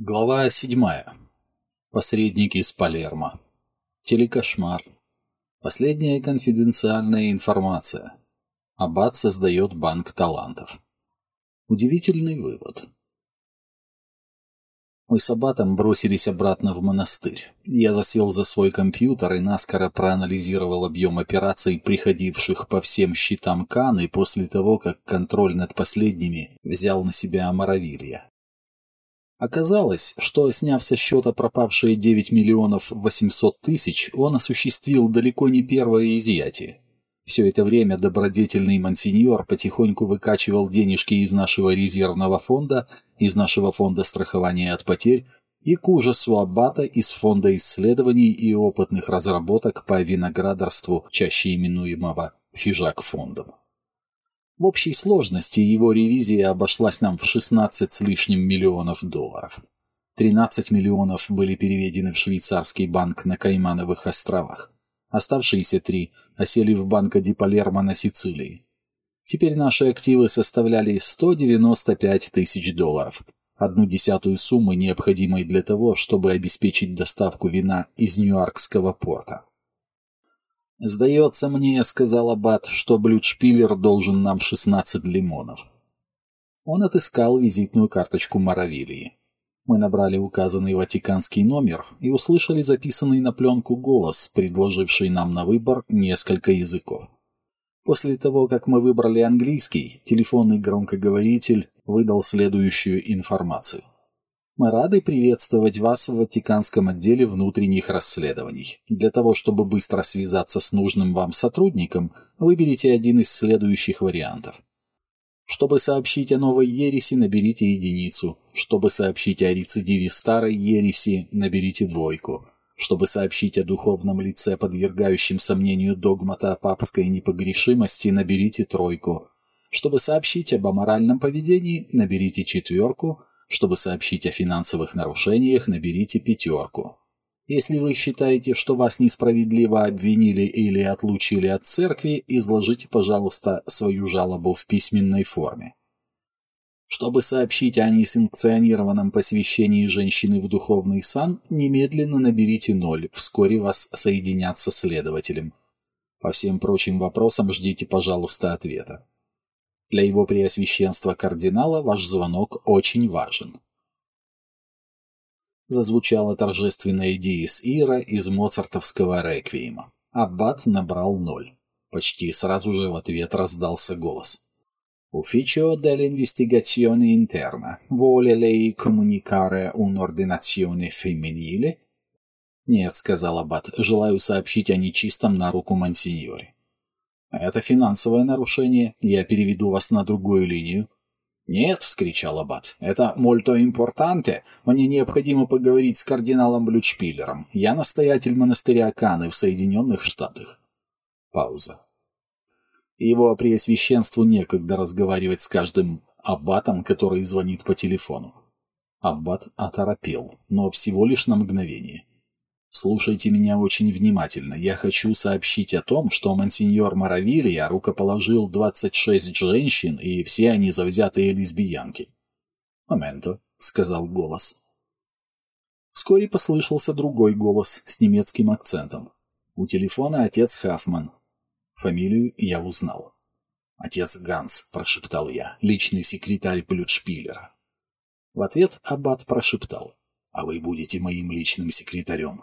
Глава седьмая. Посредники из Палермо. Телекошмар. Последняя конфиденциальная информация. Аббат создает банк талантов. Удивительный вывод. Мы с Аббатом бросились обратно в монастырь. Я засел за свой компьютер и наскоро проанализировал объем операций, приходивших по всем счетам Каны после того, как контроль над последними взял на себя Амаравилья. Оказалось, что, сняв со счета пропавшие 9 миллионов 800 тысяч, он осуществил далеко не первое изъятие. Все это время добродетельный мансиньор потихоньку выкачивал денежки из нашего резервного фонда, из нашего фонда страхования от потерь и к ужасу аббата из фонда исследований и опытных разработок по виноградарству, чаще именуемого фижак-фондом. В общей сложности его ревизия обошлась нам в 16 с лишним миллионов долларов. 13 миллионов были переведены в швейцарский банк на Каймановых островах. Оставшиеся три осели в банка Ди на Сицилии. Теперь наши активы составляли 195 тысяч долларов, одну десятую суммы, необходимой для того, чтобы обеспечить доставку вина из Ньюаркского порта. «Сдается мне, — сказал Аббат, — что Блюдшпиллер должен нам 16 лимонов». Он отыскал визитную карточку Моравилии. Мы набрали указанный ватиканский номер и услышали записанный на пленку голос, предложивший нам на выбор несколько языков. После того, как мы выбрали английский, телефонный громкоговоритель выдал следующую информацию. Мы рады приветствовать вас в Ватиканском отделе внутренних расследований. Для того, чтобы быстро связаться с нужным вам сотрудником, выберите один из следующих вариантов. Чтобы сообщить о новой ереси, наберите единицу. Чтобы сообщить о рецидиве старой ереси, наберите двойку. Чтобы сообщить о духовном лице, подвергающем сомнению догмата о папской непогрешимости, наберите тройку. Чтобы сообщить об аморальном поведении, наберите четверку – чтобы сообщить о финансовых нарушениях, наберите пятерку. Если вы считаете, что вас несправедливо обвинили или отлучили от церкви, изложите, пожалуйста, свою жалобу в письменной форме. Чтобы сообщить о несанкционированном посвящении женщины в духовный сан, немедленно наберите ноль, вскоре вас соединят со следователем. По всем прочим вопросам ждите, пожалуйста, ответа. Для его преосвященства кардинала ваш звонок очень важен. Зазвучала торжественная диез ира из моцартовского реквиема. Аббат набрал ноль. Почти сразу же в ответ раздался голос. Ufficio dell'investigazione interna. Vuole lei comunicare un'ordinazione femminile? Нет, сказал Аббат, желаю сообщить о нечистом на руку мансиньоре. «Это финансовое нарушение. Я переведу вас на другую линию». «Нет», — вскричал Аббат, — «это мольто импортанте. Мне необходимо поговорить с кардиналом Блючпиллером. Я настоятель монастыря Каны в Соединенных Штатах». Пауза. Его преосвященству некогда разговаривать с каждым аббатом, который звонит по телефону. Аббат оторопел, но всего лишь на мгновение. Слушайте меня очень внимательно. Я хочу сообщить о том, что мансиньор Моравилья рукоположил 26 женщин, и все они завзятые лесбиянки. «Моменто», — сказал голос. Вскоре послышался другой голос с немецким акцентом. У телефона отец Хафман. Фамилию я узнал. «Отец Ганс», — прошептал я, — «личный секретарь Плютшпиллера». В ответ аббат прошептал. «А вы будете моим личным секретарем.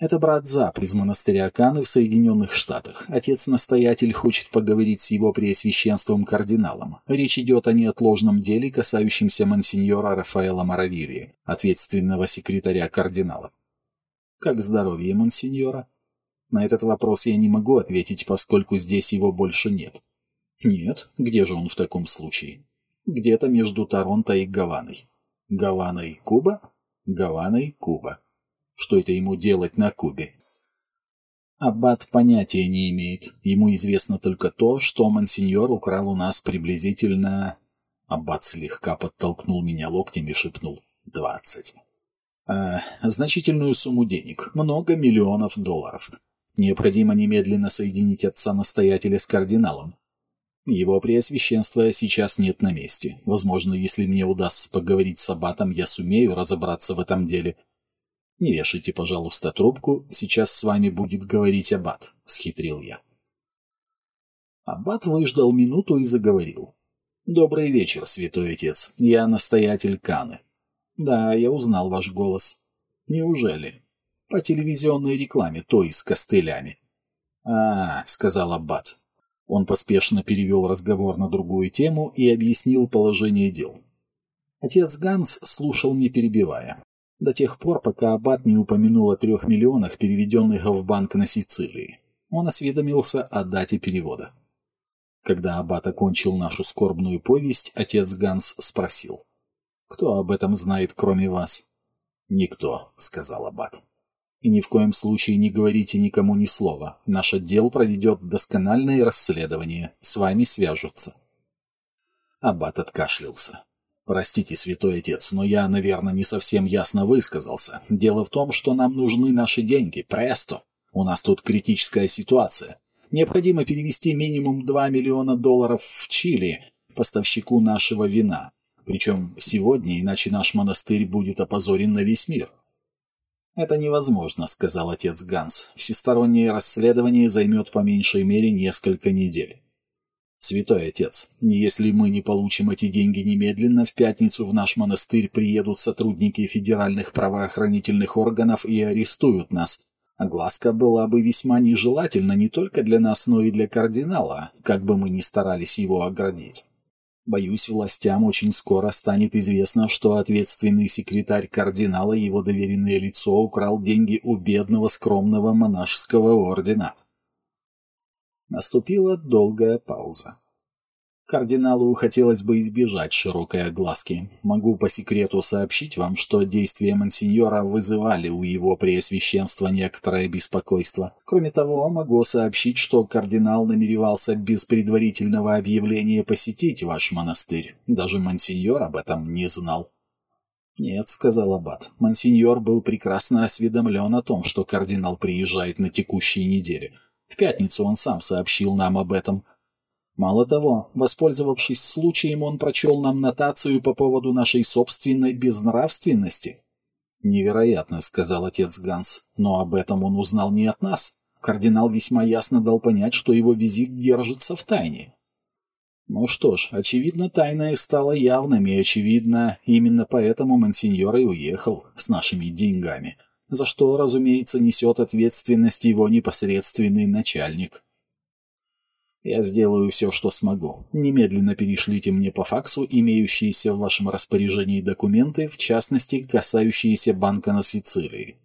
Это брат Зап из монастыря Каны в Соединенных Штатах. Отец-настоятель хочет поговорить с его преосвященством кардиналом. Речь идет о неотложном деле, касающемся мансиньора Рафаэла Моравирии, ответственного секретаря кардинала. Как здоровье мансиньора? На этот вопрос я не могу ответить, поскольку здесь его больше нет. Нет? Где же он в таком случае? Где-то между Торонто и Гаваной. Гаваной Куба? Гаваной Куба. Что это ему делать на Кубе? Аббат понятия не имеет. Ему известно только то, что мансиньор украл у нас приблизительно... Аббат слегка подтолкнул меня локтем и шепнул. «Двадцать». А, значительную сумму денег. Много миллионов долларов. Необходимо немедленно соединить отца-настоятеля с кардиналом. Его преосвященства сейчас нет на месте. Возможно, если мне удастся поговорить с аббатом, я сумею разобраться в этом деле. Не вешайте, пожалуйста, трубку, сейчас с вами будет говорить аббат, — схитрил я. Аббат выждал минуту и заговорил. «Добрый вечер, святой отец. Я настоятель Каны». «Да, я узнал ваш голос». «Неужели?» «По телевизионной рекламе, той с костылями». «А, — сказал Аббат, он поспешно перевел разговор на другую тему и объяснил положение дел. Отец Ганс слушал, не перебивая. До тех пор, пока Аббат не упомянул о трех миллионах, переведенных в банк на Сицилии. Он осведомился о дате перевода. Когда Аббат окончил нашу скорбную повесть, отец Ганс спросил. «Кто об этом знает, кроме вас?» «Никто», — сказал Аббат. И ни в коем случае не говорите никому ни слова. Наш отдел проведет доскональное расследование. С вами свяжутся. Аббат откашлялся. «Простите, святой отец, но я, наверное, не совсем ясно высказался. Дело в том, что нам нужны наши деньги. Престо. У нас тут критическая ситуация. Необходимо перевести минимум 2 миллиона долларов в Чили, поставщику нашего вина. Причем сегодня, иначе наш монастырь будет опозорен на весь мир. «Это невозможно», — сказал отец Ганс. «Всестороннее расследование займет по меньшей мере несколько недель». «Святой отец, если мы не получим эти деньги немедленно, в пятницу в наш монастырь приедут сотрудники федеральных правоохранительных органов и арестуют нас. Огласка была бы весьма нежелательна не только для нас, но и для кардинала, как бы мы ни старались его оградить». Боюсь, властям очень скоро станет известно, что ответственный секретарь кардинала и его доверенное лицо украл деньги у бедного скромного монашеского ордена. Наступила долгая пауза. Кардиналу хотелось бы избежать широкой огласки. Могу по секрету сообщить вам, что действия мансиньора вызывали у его преосвященства некоторое беспокойство. Кроме того, могу сообщить, что кардинал намеревался без предварительного объявления посетить ваш монастырь. Даже мансиньор об этом не знал. «Нет», — сказал Аббат, — «мансиньор был прекрасно осведомлен о том, что кардинал приезжает на текущей неделе. В пятницу он сам сообщил нам об этом». Мало того, воспользовавшись случаем, он прочел нам нотацию по поводу нашей собственной безнравственности. «Невероятно», — сказал отец Ганс, — «но об этом он узнал не от нас. Кардинал весьма ясно дал понять, что его визит держится в тайне». Ну что ж, очевидно, тайное стало явным, и, очевидно, именно поэтому мансиньор и уехал с нашими деньгами, за что, разумеется, несет ответственность его непосредственный начальник. Я сделаю все, что смогу. Немедленно перешлите мне по факсу имеющиеся в вашем распоряжении документы, в частности, касающиеся банка на Сицилии.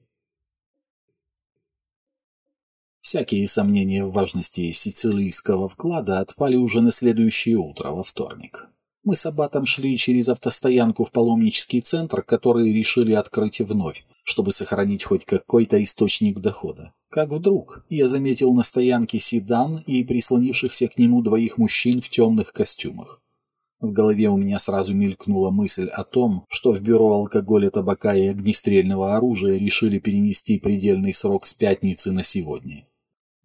Всякие сомнения в важности сицилийского вклада отпали уже на следующее утро, во вторник. Мы с Аббатом шли через автостоянку в паломнический центр, который решили открыть вновь, чтобы сохранить хоть какой-то источник дохода. Как вдруг я заметил на стоянке седан и прислонившихся к нему двоих мужчин в темных костюмах. В голове у меня сразу мелькнула мысль о том, что в бюро алкоголя, табака и огнестрельного оружия решили перенести предельный срок с пятницы на сегодня.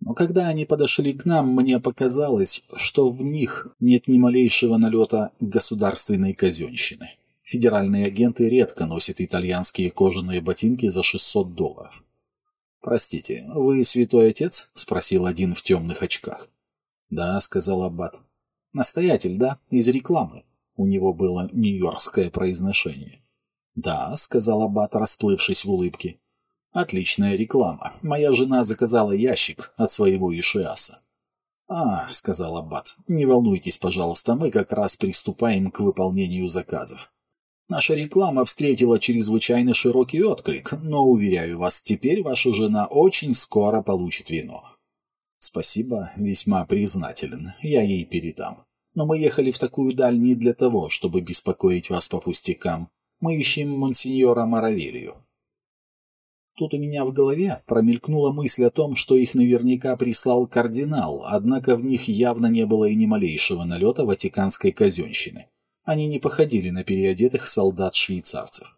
Но когда они подошли к нам, мне показалось, что в них нет ни малейшего налета государственной казенщины. Федеральные агенты редко носят итальянские кожаные ботинки за 600 долларов. «Простите, вы святой отец?» – спросил один в темных очках. «Да», – сказал Аббат. «Настоятель, да, из рекламы». У него было нью-йоркское произношение. «Да», – сказал Аббат, расплывшись в улыбке. Отличная реклама. Моя жена заказала ящик от своего Ишиаса. «А», — сказал Аббат, — «не волнуйтесь, пожалуйста, мы как раз приступаем к выполнению заказов. Наша реклама встретила чрезвычайно широкий отклик, но, уверяю вас, теперь ваша жена очень скоро получит вино». «Спасибо, весьма признателен, я ей передам. Но мы ехали в такую даль не для того, чтобы беспокоить вас по пустякам. Мы ищем монсеньора Маравилью». Тут у меня в голове промелькнула мысль о том, что их наверняка прислал кардинал, однако в них явно не было и ни малейшего налета ватиканской казенщины. Они не походили на переодетых солдат-швейцарцев.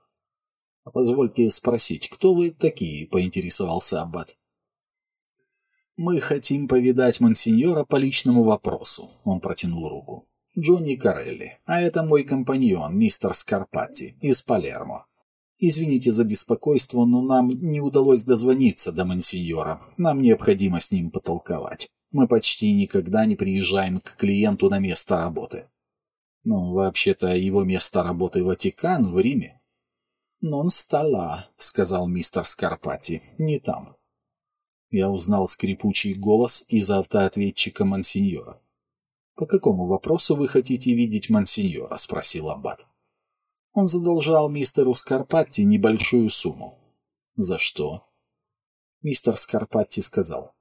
«А «Позвольте спросить, кто вы такие?» — поинтересовался Аббат. «Мы хотим повидать мансиньора по личному вопросу», — он протянул руку. «Джонни Карелли, а это мой компаньон, мистер Скарпатти, из Палермо. Извините за беспокойство, но нам не удалось дозвониться до мансиньора. Нам необходимо с ним потолковать. Мы почти никогда не приезжаем к клиенту на место работы. Ну, вообще-то его место работы Ватикан в Риме. «Нон стала», — сказал мистер Скарпати, — «не там». Я узнал скрипучий голос из автоответчика Мансиньора. «По какому вопросу вы хотите видеть Мансиньора?» — спросил Аббат. Он задолжал мистеру Скарпатти небольшую сумму. «За что?» Мистер Скарпатти сказал.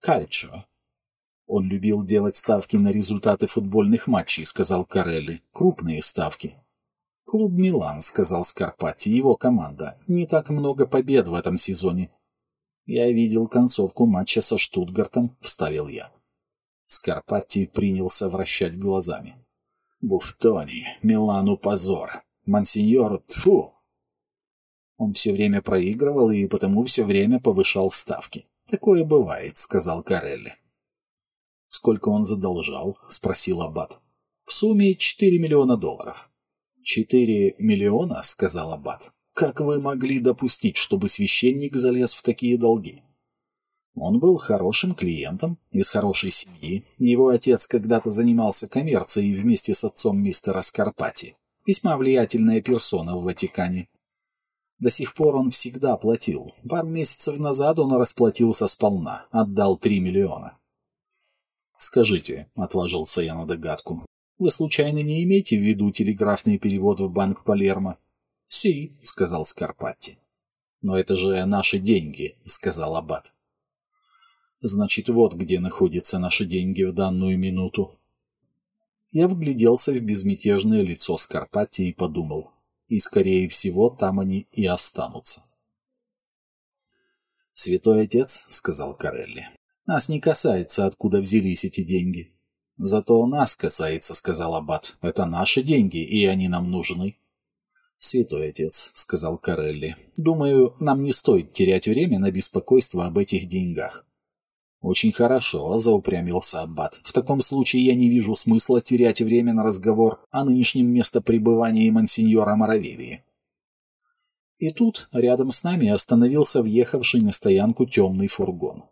«Кальчо». Он любил делать ставки на результаты футбольных матчей, сказал Карелли. Крупные ставки. «Клуб Милан», — сказал Скарпати, — «его команда. Не так много побед в этом сезоне». «Я видел концовку матча со Штутгартом», — вставил я. Скарпати принялся вращать глазами. «Буфтони, Милану позор. Монсеньор, тфу!» Он все время проигрывал и потому все время повышал ставки. «Такое бывает», — сказал Карелли. «Сколько он задолжал?» — спросил Аббат. «В сумме четыре миллиона долларов». «Четыре миллиона?» — сказал Аббат. «Как вы могли допустить, чтобы священник залез в такие долги?» Он был хорошим клиентом, из хорошей семьи. Его отец когда-то занимался коммерцией вместе с отцом мистера Скарпати. Весьма влиятельная персона в Ватикане. До сих пор он всегда платил. Пару месяцев назад он расплатился сполна, отдал три миллиона. «Скажите», — отложился я на догадку, вы случайно не имеете в виду телеграфный перевод в банк Палермо? Си, сказал Скарпатти. Но это же наши деньги, сказал Аббат. Значит, вот где находятся наши деньги в данную минуту. Я вгляделся в безмятежное лицо Скарпатти и подумал, и, скорее всего, там они и останутся. «Святой отец», — сказал Карелли, — «нас не касается, откуда взялись эти деньги. «Зато нас касается», — сказал Аббат. «Это наши деньги, и они нам нужны». «Святой отец», — сказал Карелли, — «думаю, нам не стоит терять время на беспокойство об этих деньгах». «Очень хорошо», — заупрямился Аббат. «В таком случае я не вижу смысла терять время на разговор о нынешнем местопребывании мансиньора Моравелии». И тут рядом с нами остановился въехавший на стоянку темный фургон.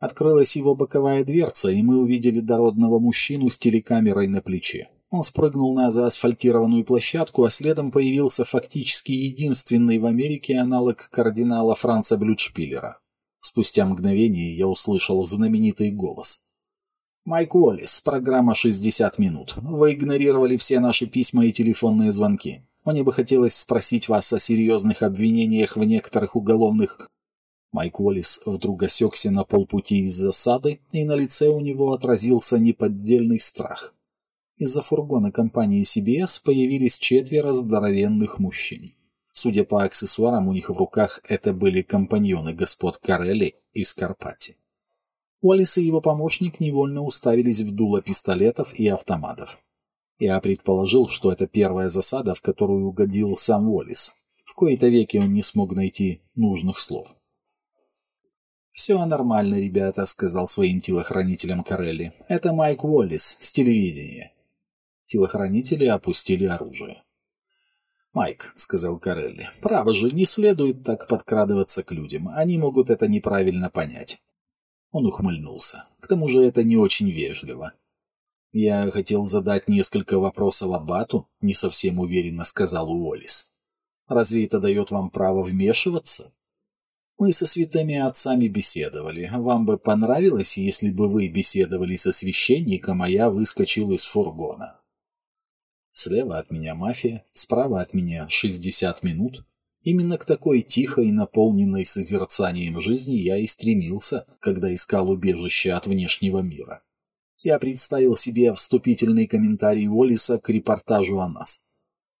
Открылась его боковая дверца, и мы увидели дородного мужчину с телекамерой на плече. Он спрыгнул на заасфальтированную площадку, а следом появился фактически единственный в Америке аналог кардинала Франца Блюдшпиллера. Спустя мгновение я услышал знаменитый голос. «Майк Уоллес, программа «60 минут». Вы игнорировали все наши письма и телефонные звонки. Мне бы хотелось спросить вас о серьезных обвинениях в некоторых уголовных Майк Уоллес вдруг осекся на полпути из засады, и на лице у него отразился неподдельный страх. Из-за фургона компании CBS появились четверо здоровенных мужчин. Судя по аксессуарам, у них в руках это были компаньоны господ Карелли и Скарпати. Уоллес и его помощник невольно уставились в дуло пистолетов и автоматов. Я предположил, что это первая засада, в которую угодил сам Уоллес. В кои-то веки он не смог найти нужных слов. «Все нормально, ребята», — сказал своим телохранителям Карелли. «Это Майк Уоллис с телевидения». Телохранители опустили оружие. «Майк», — сказал Карелли, — «право же, не следует так подкрадываться к людям. Они могут это неправильно понять». Он ухмыльнулся. «К тому же это не очень вежливо». «Я хотел задать несколько вопросов Аббату», — не совсем уверенно сказал Уоллис. «Разве это дает вам право вмешиваться?» Мы со святыми отцами беседовали. Вам бы понравилось, если бы вы беседовали со священником, а я выскочил из фургона. Слева от меня мафия, справа от меня 60 минут. Именно к такой тихой, наполненной созерцанием жизни я и стремился, когда искал убежище от внешнего мира. Я представил себе вступительный комментарий Уоллиса к репортажу о нас.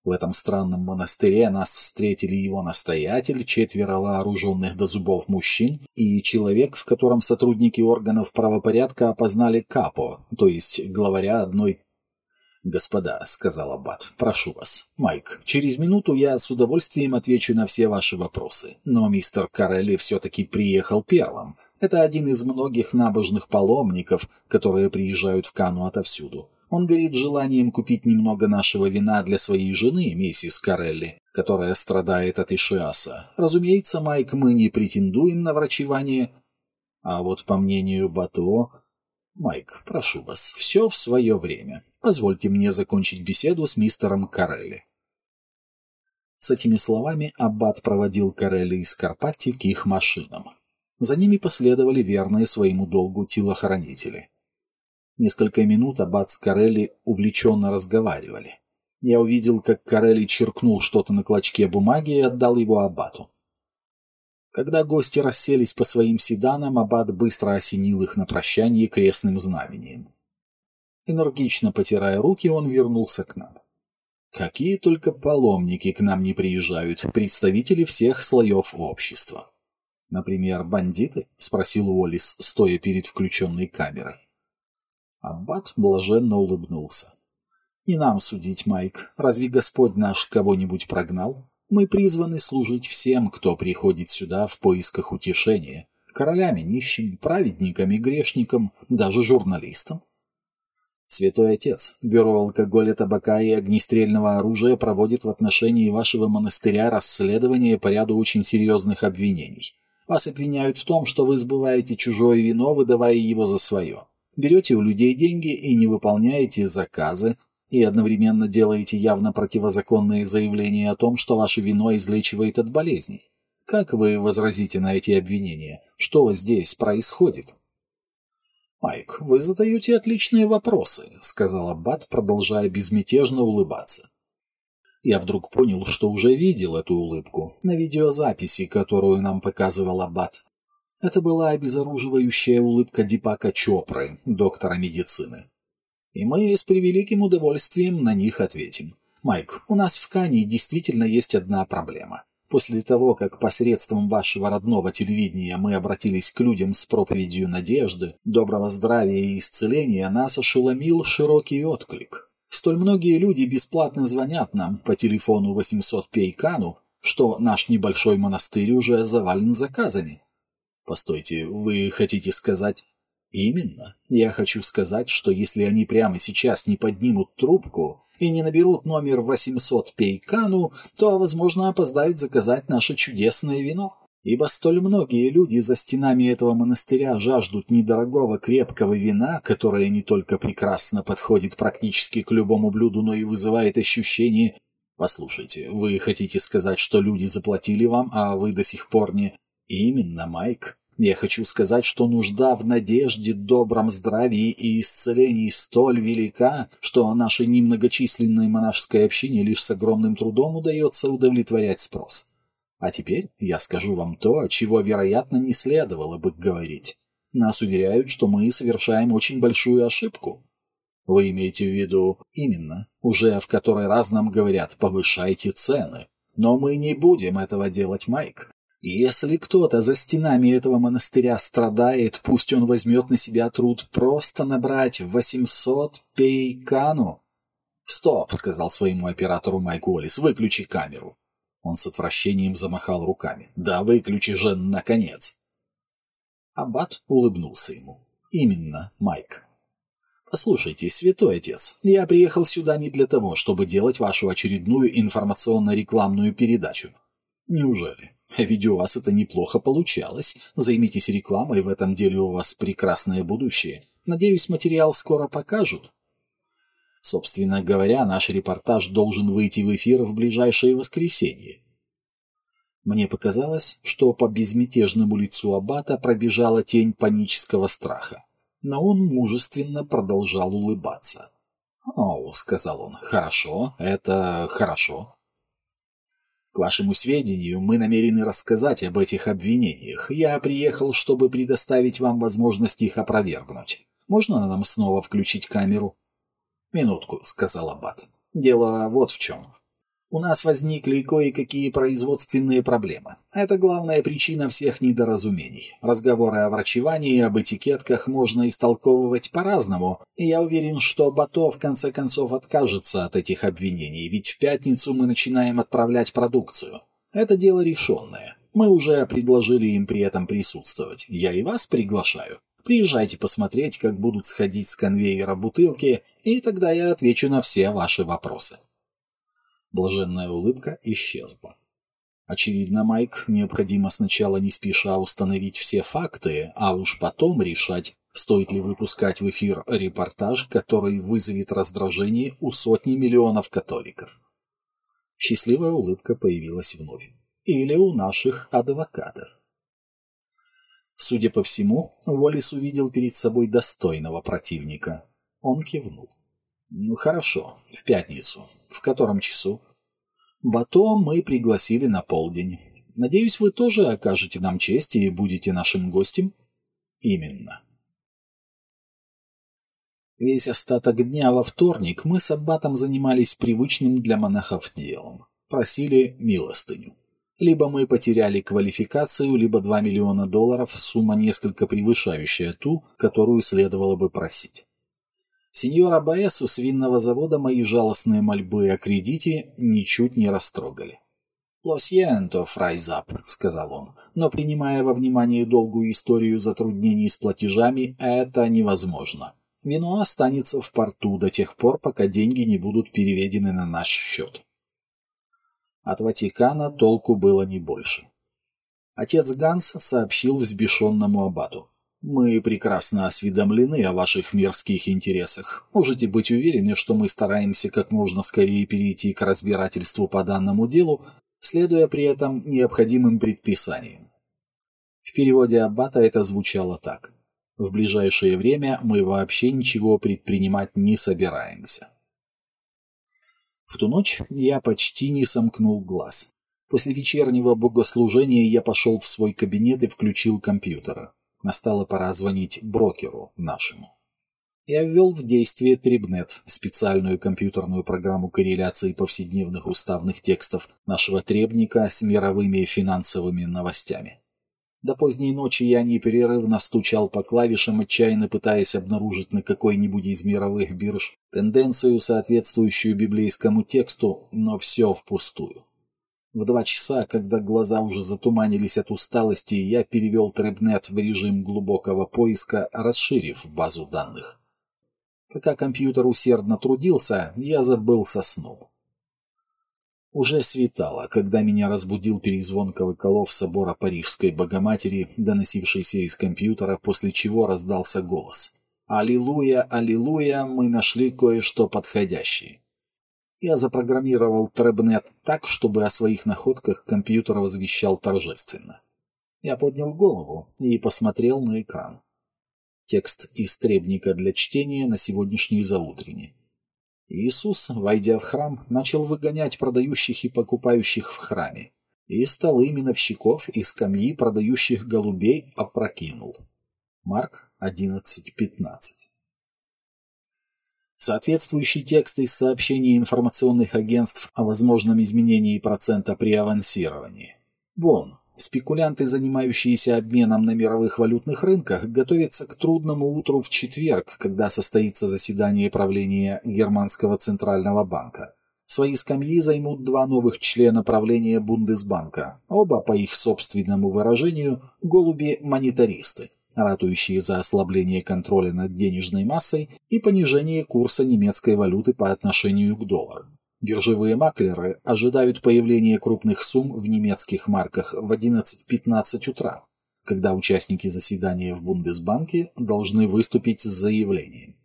В этом странном монастыре нас встретили его настоятель, четверо вооруженных до зубов мужчин и человек, в котором сотрудники органов правопорядка опознали капо, то есть главаря одной «Господа», — сказал Аббат, — «прошу вас. Майк, через минуту я с удовольствием отвечу на все ваши вопросы. Но мистер Карелли все-таки приехал первым. Это один из многих набожных паломников, которые приезжают в Кану отовсюду. Он горит желанием купить немного нашего вина для своей жены, миссис Карелли, которая страдает от ишиаса. Разумеется, Майк, мы не претендуем на врачевание. А вот по мнению Бато, «Майк, прошу вас, все в свое время. Позвольте мне закончить беседу с мистером Карелли». С этими словами Аббат проводил Карелли из Карпатти к их машинам. За ними последовали верные своему долгу телохранители. Несколько минут Аббат с Карелли увлеченно разговаривали. Я увидел, как Карелли черкнул что-то на клочке бумаги и отдал его Аббату. Когда гости расселись по своим седанам, аббат быстро осенил их на прощание крестным знамением. Энергично потирая руки, он вернулся к нам. Какие только паломники к нам не приезжают, представители всех слоев общества. Например, бандиты? — спросил Уоллес, стоя перед включенной камерой. Аббат блаженно улыбнулся. «Не нам судить, Майк. Разве Господь наш кого-нибудь прогнал? Мы призваны служить всем, кто приходит сюда в поисках утешения. Королями, нищим, праведниками, грешникам, даже журналистам. Святой Отец, Бюро алкоголя, табака и огнестрельного оружия проводит в отношении вашего монастыря расследование по ряду очень серьезных обвинений. Вас обвиняют в том, что вы сбываете чужое вино, выдавая его за свое. Берете у людей деньги и не выполняете заказы, и одновременно делаете явно противозаконные заявления о том, что ваше вино излечивает от болезней. Как вы возразите на эти обвинения? Что здесь происходит? «Майк, вы задаете отличные вопросы», — сказал Аббат, продолжая безмятежно улыбаться. Я вдруг понял, что уже видел эту улыбку на видеозаписи, которую нам показывал Аббат. Это была обезоруживающая улыбка Дипака Чопры, доктора медицины и мы с превеликим удовольствием на них ответим. Майк, у нас в Кане действительно есть одна проблема. После того, как посредством вашего родного телевидения мы обратились к людям с проповедью надежды, доброго здравия и исцеления, нас ошеломил широкий отклик. Столь многие люди бесплатно звонят нам по телефону 800 Пейкану, что наш небольшой монастырь уже завален заказами. Постойте, вы хотите сказать... Именно. Я хочу сказать, что если они прямо сейчас не поднимут трубку и не наберут номер 800 Пейкану, то, возможно, опоздают заказать наше чудесное вино. Ибо столь многие люди за стенами этого монастыря жаждут недорогого крепкого вина, которое не только прекрасно подходит практически к любому блюду, но и вызывает ощущение «Послушайте, вы хотите сказать, что люди заплатили вам, а вы до сих пор не...» «Именно, Майк. Я хочу сказать, что нужда в надежде, добром здравии и исцелении столь велика, что наше немногочисленное монашеское общине лишь с огромным трудом удается удовлетворять спрос. А теперь я скажу вам то, чего, вероятно, не следовало бы говорить. Нас уверяют, что мы совершаем очень большую ошибку. Вы имеете в виду именно, уже в который раз нам говорят «повышайте цены». Но мы не будем этого делать, Майк. Если кто-то за стенами этого монастыря страдает, пусть он возьмет на себя труд просто набрать 800 пейкану. «Стоп!» — сказал своему оператору Майк Уоллес. «Выключи камеру!» Он с отвращением замахал руками. «Да выключи же, наконец!» Аббат улыбнулся ему. «Именно, Майк. Послушайте, святой отец, я приехал сюда не для того, чтобы делать вашу очередную информационно-рекламную передачу. Неужели?» Ведь у вас это неплохо получалось. Займитесь рекламой, в этом деле у вас прекрасное будущее. Надеюсь, материал скоро покажут. Собственно говоря, наш репортаж должен выйти в эфир в ближайшее воскресенье. Мне показалось, что по безмятежному лицу Аббата пробежала тень панического страха. Но он мужественно продолжал улыбаться. «О», — сказал он, — «хорошо, это хорошо. К вашему сведению, мы намерены рассказать об этих обвинениях. Я приехал, чтобы предоставить вам возможность их опровергнуть. Можно нам снова включить камеру? Минутку, сказал Аббат. Дело вот в чем. У нас возникли кое-какие производственные проблемы. Это главная причина всех недоразумений. Разговоры о врачевании и об этикетках можно истолковывать по-разному, и я уверен, что Бато в конце концов откажется от этих обвинений, ведь в пятницу мы начинаем отправлять продукцию. Это дело решенное. Мы уже предложили им при этом присутствовать. Я и вас приглашаю. Приезжайте посмотреть, как будут сходить с конвейера бутылки, и тогда я отвечу на все ваши вопросы. Блаженная улыбка исчезла. Очевидно, Майк необходимо сначала не спеша установить все факты, а уж потом решать, стоит ли выпускать в эфир репортаж, который вызовет раздражение у сотни миллионов католиков. Счастливая улыбка появилась вновь. Или у наших адвокатов. Судя по всему, Уоллес увидел перед собой достойного противника. Он кивнул. Ну, хорошо, в пятницу. В котором часу? Бато мы пригласили на полдень. Надеюсь, вы тоже окажете нам честь и будете нашим гостем? Именно. Весь остаток дня во вторник мы с Аббатом занимались привычным для монахов делом. Просили милостыню. Либо мы потеряли квалификацию, либо 2 миллиона долларов, сумма несколько превышающая ту, которую следовало бы просить. Сеньора Баэсу с винного завода мои жалостные мольбы о кредите ничуть не растрогали. «Lo siento, фрайзап», — сказал он, — «но принимая во внимание долгую историю затруднений с платежами, это невозможно. Вино останется в порту до тех пор, пока деньги не будут переведены на наш счет». От Ватикана толку было не больше. Отец Ганс сообщил взбешенному аббату. Мы прекрасно осведомлены о ваших мерзких интересах. Можете быть уверены, что мы стараемся как можно скорее перейти к разбирательству по данному делу, следуя при этом необходимым предписаниям. В переводе Аббата это звучало так. В ближайшее время мы вообще ничего предпринимать не собираемся. В ту ночь я почти не сомкнул глаз. После вечернего богослужения я пошел в свой кабинет и включил компьютер. Настала пора звонить брокеру нашему. Я ввел в действие Трибнет, специальную компьютерную программу корреляции повседневных уставных текстов нашего требника с мировыми финансовыми новостями. До поздней ночи я непрерывно стучал по клавишам, отчаянно пытаясь обнаружить на какой-нибудь из мировых бирж тенденцию, соответствующую библейскому тексту, но все впустую. В два часа, когда глаза уже затуманились от усталости, я перевел Требнет в режим глубокого поиска, расширив базу данных. Пока компьютер усердно трудился, я забылся сном. Уже светало, когда меня разбудил перезвон колоколов собора Парижской Богоматери, доносившийся из компьютера, после чего раздался голос. «Аллилуйя, аллилуйя, мы нашли кое-что подходящее». Я запрограммировал Требнет так, чтобы о своих находках компьютер возвещал торжественно. Я поднял голову и посмотрел на экран. Текст из требника для чтения на сегодняшний заутренний. Иисус, войдя в храм, начал выгонять продающих и покупающих в храме, и столы миновщиков и скамьи продающих голубей опрокинул. Марк 11.15 Соответствующий текст из сообщений информационных агентств о возможном изменении процента при авансировании. Вон, спекулянты, занимающиеся обменом на мировых валютных рынках, готовятся к трудному утру в четверг, когда состоится заседание правления Германского центрального банка. Свои скамьи займут два новых члена правления Бундесбанка, оба, по их собственному выражению, голуби-монетаристы ратующие за ослабление контроля над денежной массой и понижение курса немецкой валюты по отношению к доллару. Биржевые маклеры ожидают появления крупных сумм в немецких марках в 11.15 утра, когда участники заседания в Бундесбанке должны выступить с заявлением.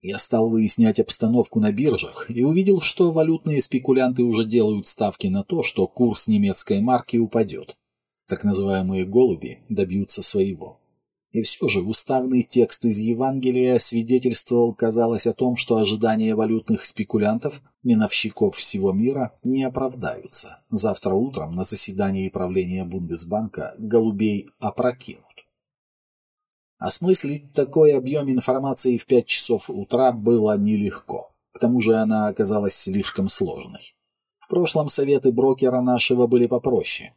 Я стал выяснять обстановку на биржах и увидел, что валютные спекулянты уже делают ставки на то, что курс немецкой марки упадет так называемые голуби добьются своего. И все же уставный текст из Евангелия свидетельствовал, казалось, о том, что ожидания валютных спекулянтов, миновщиков всего мира, не оправдаются. Завтра утром на заседании правления Бундесбанка голубей опрокинут. Осмыслить такой объем информации в 5 часов утра было нелегко. К тому же она оказалась слишком сложной. В прошлом советы брокера нашего были попроще.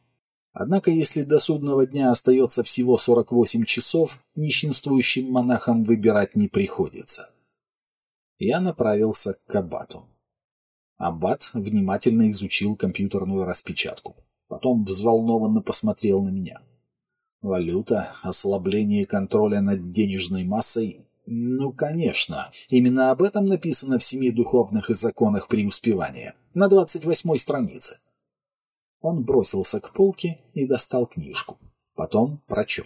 Однако, если до судного дня остается всего 48 часов, нищенствующим монахам выбирать не приходится. Я направился к Аббату. Аббат внимательно изучил компьютерную распечатку. Потом взволнованно посмотрел на меня. Валюта, ослабление контроля над денежной массой. Ну, конечно. Именно об этом написано в семи духовных законах преуспевания. На 28 странице. Он бросился к полке и достал книжку. Потом прочел.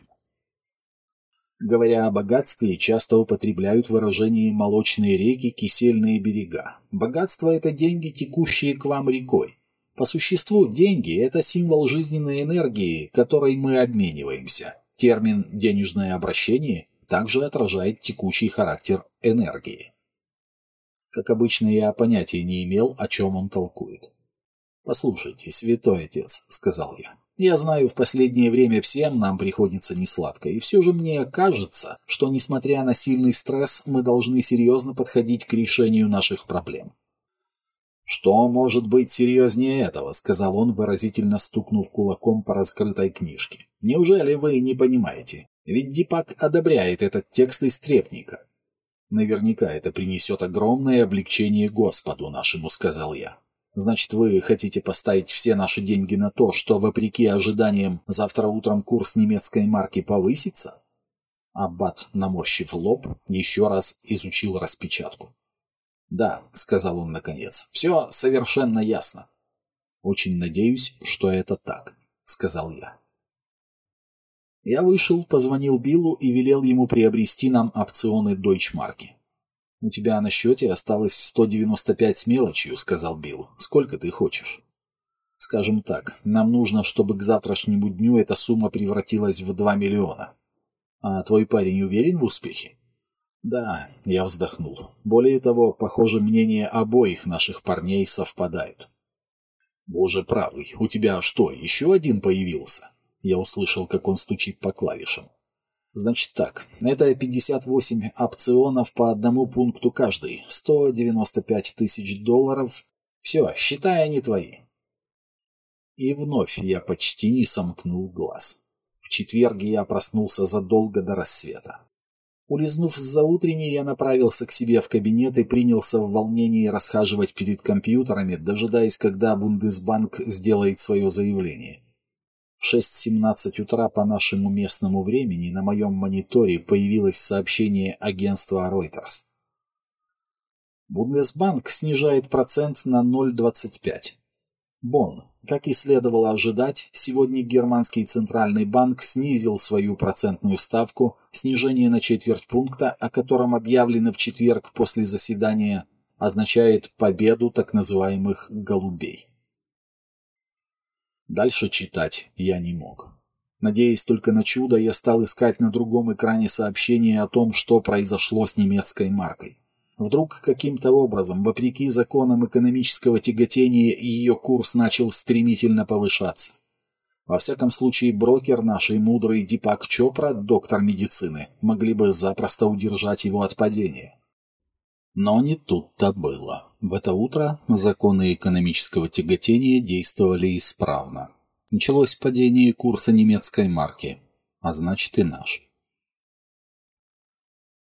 Говоря о богатстве, часто употребляют выражение «молочные реки, кисельные берега». Богатство – это деньги, текущие к вам рекой. По существу, деньги – это символ жизненной энергии, которой мы обмениваемся. Термин «денежное обращение» также отражает текущий характер энергии. Как обычно, я понятия не имел, о чем он толкует. «Послушайте, святой отец», — сказал я, — «я знаю, в последнее время всем нам приходится несладко, и все же мне кажется, что, несмотря на сильный стресс, мы должны серьезно подходить к решению наших проблем. «Что может быть серьезнее этого?» — сказал он, выразительно стукнув кулаком по раскрытой книжке. «Неужели вы не понимаете? Ведь Дипак одобряет этот текст истрепника». «Наверняка это принесет огромное облегчение Господу нашему», — сказал я. «Значит, вы хотите поставить все наши деньги на то, что, вопреки ожиданиям, завтра утром курс немецкой марки повысится?» Аббат, наморщив лоб, еще раз изучил распечатку. «Да», — сказал он наконец, — «все совершенно ясно». «Очень надеюсь, что это так», — сказал я. Я вышел, позвонил Биллу и велел ему приобрести нам опционы Дойчмарки. «У тебя на счете осталось 195 с мелочью», — сказал Билл. «Сколько ты хочешь?» «Скажем так, нам нужно, чтобы к завтрашнему дню эта сумма превратилась в 2 миллиона. А твой парень уверен в успехе?» Да, я вздохнул. Более того, похоже, мнения обоих наших парней совпадают. Боже правый, у тебя что, еще один появился? Я услышал, как он стучит по клавишам. Значит так, это 58 опционов по одному пункту каждый, 195 тысяч долларов. Все, считай, они твои. И вновь я почти не сомкнул глаз. В четверг я проснулся задолго до рассвета. Улизнув за утренней, я направился к себе в кабинет и принялся в волнении расхаживать перед компьютерами, дожидаясь, когда Бундесбанк сделает свое заявление. В 6.17 утра по нашему местному времени на моем мониторе появилось сообщение агентства Reuters. Бундесбанк снижает процент на 0,25. Бонн. Как и следовало ожидать, сегодня германский центральный банк снизил свою процентную ставку, снижение на четверть пункта, о котором объявлено в четверг после заседания, означает победу так называемых «голубей». Дальше читать я не мог. Надеясь только на чудо, я стал искать на другом экране сообщение о том, что произошло с немецкой маркой. Вдруг каким-то образом, вопреки законам экономического тяготения, ее курс начал стремительно повышаться. Во всяком случае, брокер нашей мудрый Дипак Чопра, доктор медицины, могли бы запросто удержать его от падения. Но не тут-то было. В это утро законы экономического тяготения действовали исправно. Началось падение курса немецкой марки, а значит и наш.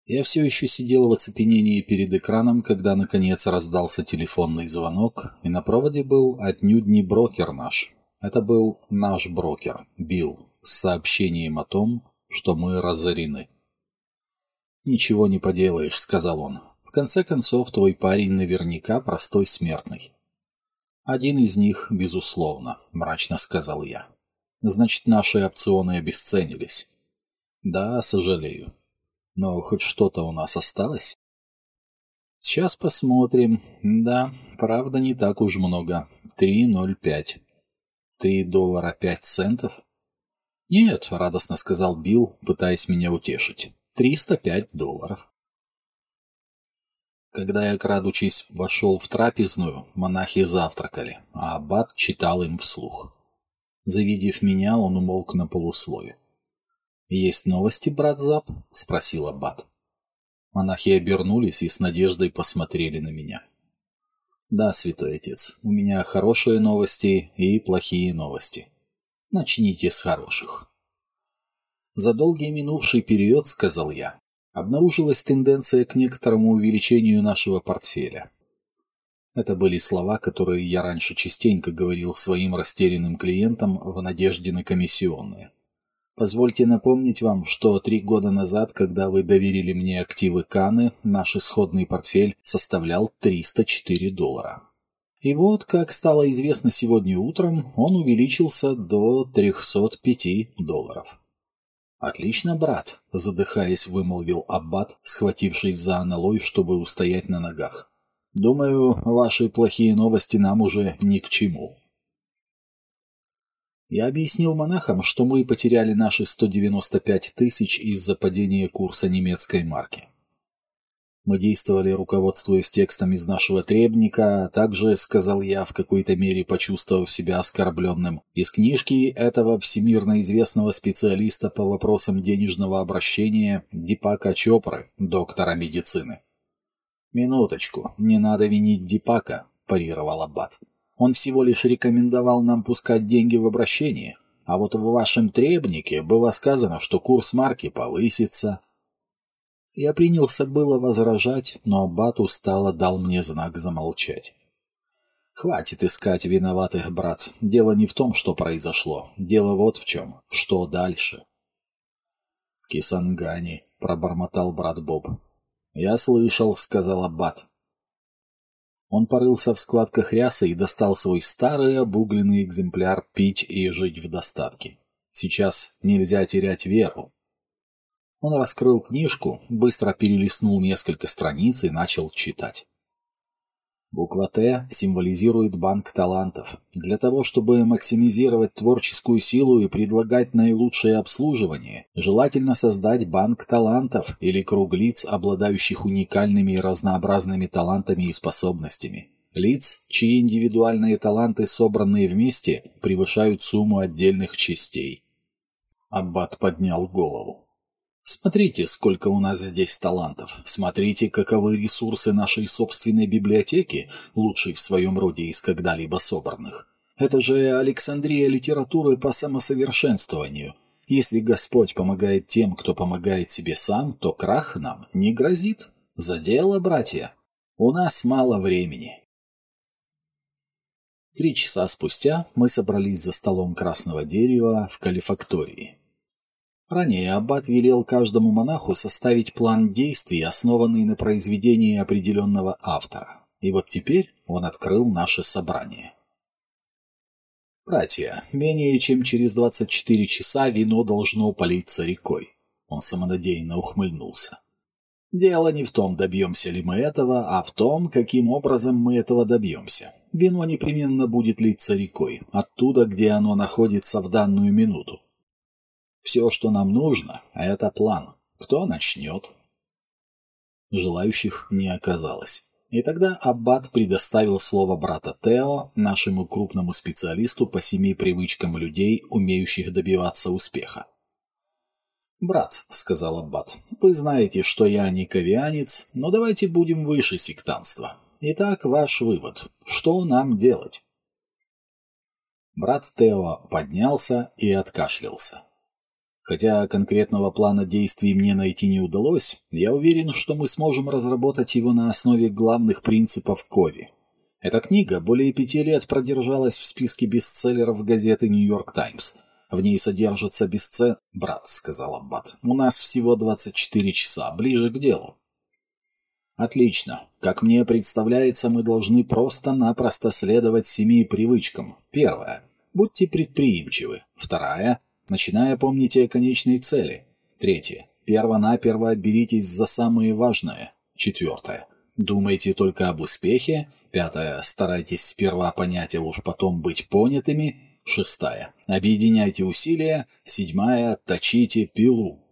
Я все еще сидел в оцепенении перед экраном, когда наконец раздался телефонный звонок, и на проводе был отнюдь не брокер наш. Это был наш брокер, Билл, с сообщением о том, что мы разорены. «Ничего не поделаешь», — сказал он. «В конце концов, твой парень наверняка простой смертный». «Один из них, безусловно», — мрачно сказал я. «Значит, наши опционы обесценились». «Да, сожалею. Но хоть что-то у нас осталось? Сейчас посмотрим. Да, правда, не так уж много. 3.05. 3 доллара 5 центов? Нет, радостно сказал Билл, пытаясь меня утешить. 305 долларов. Когда я, крадучись, вошел в трапезную, монахи завтракали, а аббат читал им вслух. Завидев меня, он умолк на полуслове. «Есть новости, брат Зап?» — спросил Аббат. Монахи обернулись и с надеждой посмотрели на меня. Да, святой отец, у меня хорошие новости и плохие новости. Начните с хороших. За долгий минувший период, сказал я, обнаружилась тенденция к некоторому увеличению нашего портфеля. Это были слова, которые я раньше частенько говорил своим растерянным клиентам в надежде на комиссионные. Позвольте напомнить вам, что три года назад, когда вы доверили мне активы Каны, наш исходный портфель составлял 304 доллара. И вот, как стало известно сегодня утром, он увеличился до 305 долларов. «Отлично, брат», — задыхаясь, вымолвил Аббат, схватившись за аналой, чтобы устоять на ногах. «Думаю, ваши плохие новости нам уже ни к чему». Я объяснил монахам, что мы потеряли наши 195 тысяч из-за падения курса немецкой марки. Мы действовали, руководствуясь текстом из нашего требника, а также, сказал я, в какой-то мере почувствовав себя оскорбленным, из книжки этого всемирно известного специалиста по вопросам денежного обращения Дипака Чопры, доктора медицины. «Минуточку, не надо винить Дипака», – парировал Аббат. Он всего лишь рекомендовал нам пускать деньги в обращение, а вот в вашем требнике было сказано, что курс марки повысится. Я принялся было возражать, но Аббат устало дал мне знак замолчать. «Хватит искать виноватых, брат. Дело не в том, что произошло. Дело вот в чем. Что дальше?» «Кисангани», — пробормотал брат Боб. «Я слышал», — сказал Аббат. Он порылся в складках рясы и достал свой старый обугленный экземпляр «Пить и жить в достатке». Сейчас нельзя терять веру. Он раскрыл книжку, быстро перелистнул несколько страниц и начал читать. Буква «Т» символизирует банк талантов. Для того, чтобы максимизировать творческую силу и предлагать наилучшее обслуживание, желательно создать банк талантов или круг лиц, обладающих уникальными и разнообразными талантами и способностями. Лиц, чьи индивидуальные таланты, собранные вместе, превышают сумму отдельных частей. Аббат поднял голову. Смотрите, сколько у нас здесь талантов. Смотрите, каковы ресурсы нашей собственной библиотеки, лучшей в своем роде из когда-либо собранных. Это же Александрия литературы по самосовершенствованию. Если Господь помогает тем, кто помогает себе сам, то крах нам не грозит. За дело, братья. У нас мало времени. Три часа спустя мы собрались за столом красного дерева в калифактории. Ранее аббат велел каждому монаху составить план действий, основанный на произведении определенного автора. И вот теперь он открыл наше собрание. «Братья, менее чем через 24 часа вино должно политься рекой». Он самонадеянно ухмыльнулся. «Дело не в том, добьемся ли мы этого, а в том, каким образом мы этого добьемся. Вино непременно будет литься рекой, оттуда, где оно находится в данную минуту. Все, что нам нужно, это план. Кто начнет? Желающих не оказалось. И тогда Аббат предоставил слово брата Тео, нашему крупному специалисту по семи привычкам людей, умеющих добиваться успеха. «Брат», — сказал Аббат, — «вы знаете, что я не кавианец, но давайте будем выше сектанства. Итак, ваш вывод. Что нам делать?» Брат Тео поднялся и откашлялся. Хотя конкретного плана действий мне найти не удалось, я уверен, что мы сможем разработать его на основе главных принципов Кови. Эта книга более пяти лет продержалась в списке бестселлеров газеты «Нью-Йорк Таймс». В ней содержится бестсе... «Брат», — сказал Аббат, — «у нас всего 24 часа, ближе к делу». «Отлично. Как мне представляется, мы должны просто-напросто следовать семи привычкам. Первое. Будьте предприимчивы. Вторая начиная помните о конечной цели. Третье. Первонаперво беритесь за самое важное. Четвертое. Думайте только об успехе. Пятое. Старайтесь сперва понять, а уж потом быть понятыми. Шестая. Объединяйте усилия. Седьмая. Точите пилу.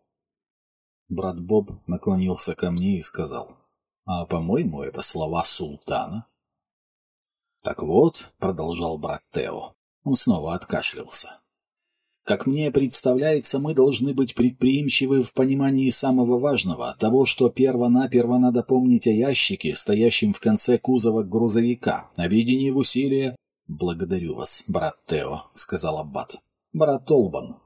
Брат Боб наклонился ко мне и сказал. А, по-моему, это слова султана. Так вот, продолжал брат Тео. Он снова откашлялся. Как мне представляется, мы должны быть предприимчивы в понимании самого важного, того, что перво-наперво надо помнить о ящике, стоящем в конце кузова грузовика, объединив усилия... «Благодарю вас, брат Тео», — сказал Аббат. «Брат Олбан».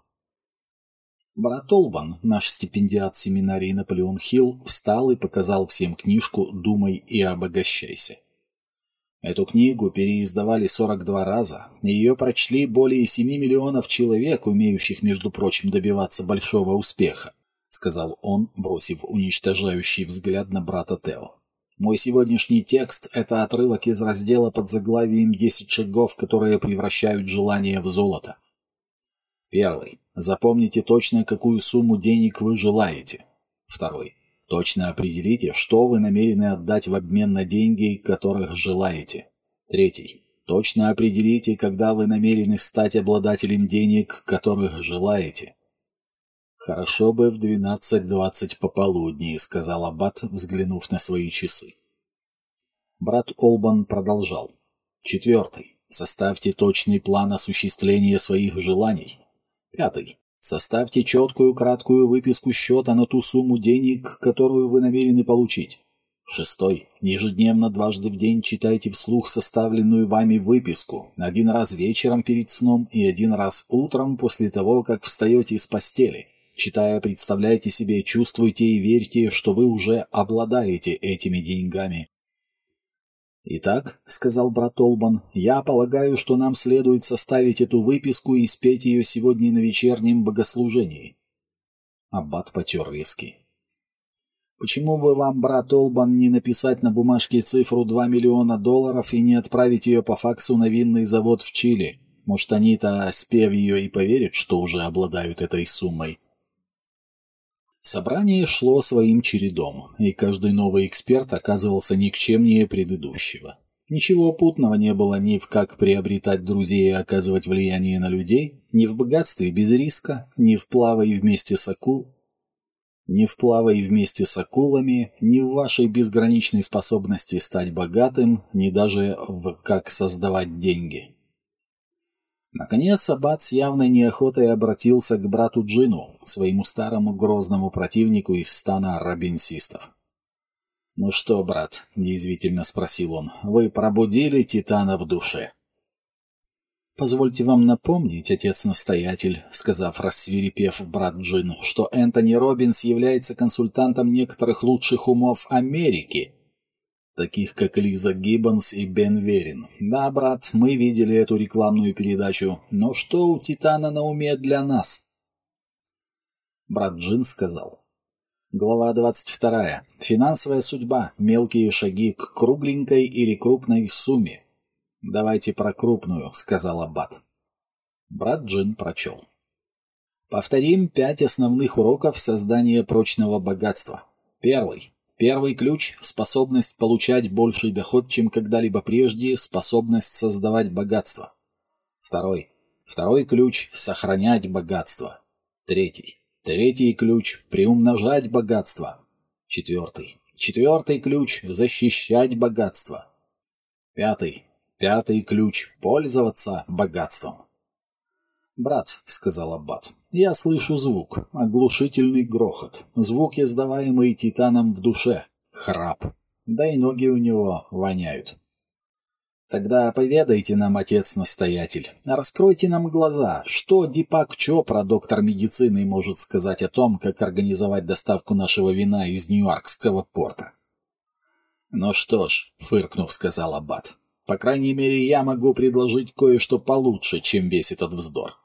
Брат Олбан, наш стипендиат семинарии Наполеон Хилл, встал и показал всем книжку «Думай и обогащайся». Эту книгу переиздавали 42 раза, и ее прочли более 7 миллионов человек, умеющих, между прочим, добиваться большого успеха, сказал он, бросив уничтожающий взгляд на брата Тео. Мой сегодняшний текст – это отрывок из раздела под заглавием «10 шагов, которые превращают желание в золото». Первый. Запомните точно, какую сумму денег вы желаете. Второй. Точно определите, что вы намерены отдать в обмен на деньги, которых желаете. Третий. Точно определите, когда вы намерены стать обладателем денег, которых желаете. «Хорошо бы в двенадцать двадцать пополудни», — сказал Аббат, взглянув на свои часы. Брат Олбан продолжал. Четвертый. Составьте точный план осуществления своих желаний. Пятый. Составьте четкую краткую выписку счета на ту сумму денег, которую вы намерены получить. Шестой. Ежедневно дважды в день читайте вслух составленную вами выписку. Один раз вечером перед сном и один раз утром после того, как встаете из постели. Читая, представляйте себе, чувствуйте и верьте, что вы уже обладаете этими деньгами. «Итак», — сказал брат Олбан, — «я полагаю, что нам следует составить эту выписку и спеть ее сегодня на вечернем богослужении». Аббат потер виски. «Почему бы вам, брат Олбан, не написать на бумажке цифру 2 миллиона долларов и не отправить ее по факсу на винный завод в Чили? Может, они-то, спев ее, и поверят, что уже обладают этой суммой?» Собрание шло своим чередом, и каждый новый эксперт оказывался никчемнее предыдущего. Ничего путного не было ни в как приобретать друзей и оказывать влияние на людей, ни в богатстве без риска, ни в плавай вместе с акул, ни в плавай вместе с акулами, ни в вашей безграничной способности стать богатым, ни даже в как создавать деньги. Наконец, Аббат с явной неохотой обратился к брату Джину, своему старому грозному противнику из стана робинсистов. «Ну что, брат?» — неизвительно спросил он. «Вы пробудили Титана в душе?» «Позвольте вам напомнить, отец-настоятель», — сказав рассвирепев брат Джин, «что Энтони Робинс является консультантом некоторых лучших умов Америки, таких как Лиза Гиббонс и Бен Верин. Да, брат, мы видели эту рекламную передачу, но что у Титана на уме для нас? Брат Джин сказал. Глава 22. Финансовая судьба. Мелкие шаги к кругленькой или крупной сумме. Давайте про крупную, сказал Аббат. Брат Джин прочел. Повторим пять основных уроков создания прочного богатства. Первый. Первый ключ – способность получать больший доход, чем когда-либо прежде, способность создавать богатство. Второй. Второй ключ – сохранять богатство. Третий. Третий ключ – приумножать богатство. Четвертый. Четвертый ключ – защищать богатство. Пятый. Пятый ключ – пользоваться богатством. «Брат», — сказал Аббат, — «я слышу звук, оглушительный грохот, звук, издаваемый Титаном в душе, храп, да и ноги у него воняют». «Тогда поведайте нам, отец-настоятель, раскройте нам глаза, что Дипак Чопра, доктор медицины, может сказать о том, как организовать доставку нашего вина из Нью-Йоркского порта». «Ну что ж», — фыркнув, сказал Аббат, — «по крайней мере, я могу предложить кое-что получше, чем весь этот вздор».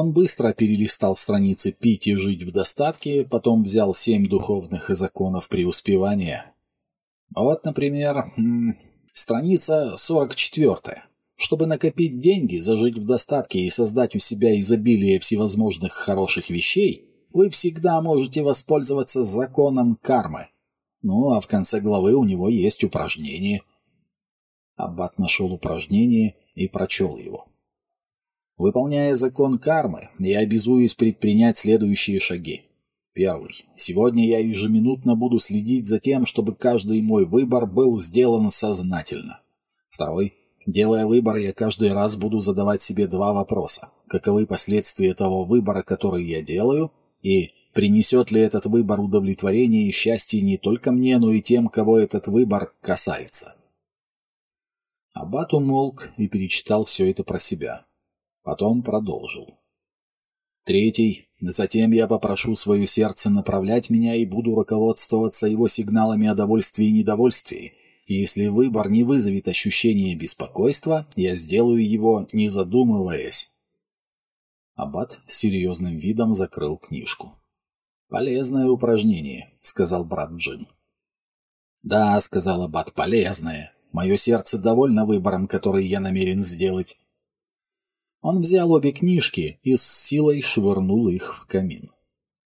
Он быстро перелистал страницы «Пить и жить в достатке», потом взял семь духовных законов преуспевания. Вот, например, страница 44. Чтобы накопить деньги, зажить в достатке и создать у себя изобилие всевозможных хороших вещей, вы всегда можете воспользоваться законом кармы. Ну, а в конце главы у него есть упражнение. Аббат нашел упражнение и прочел его. Выполняя закон кармы, я обязуюсь предпринять следующие шаги. Первый. Сегодня я ежеминутно буду следить за тем, чтобы каждый мой выбор был сделан сознательно. Второй. Делая выбор, я каждый раз буду задавать себе два вопроса. Каковы последствия того выбора, который я делаю, и принесет ли этот выбор удовлетворение и счастье не только мне, но и тем, кого этот выбор касается. Аббат умолк и перечитал все это про себя. Потом продолжил. Третий. Затем я попрошу свое сердце направлять меня и буду руководствоваться его сигналами о довольствии и недовольствии. И если выбор не вызовет ощущения беспокойства, я сделаю его, не задумываясь. Аббат с серьезным видом закрыл книжку. «Полезное упражнение», — сказал брат Джин. «Да», — сказал Аббат, — «полезное. Мое сердце довольно выбором, который я намерен сделать. Он взял обе книжки и с силой швырнул их в камин.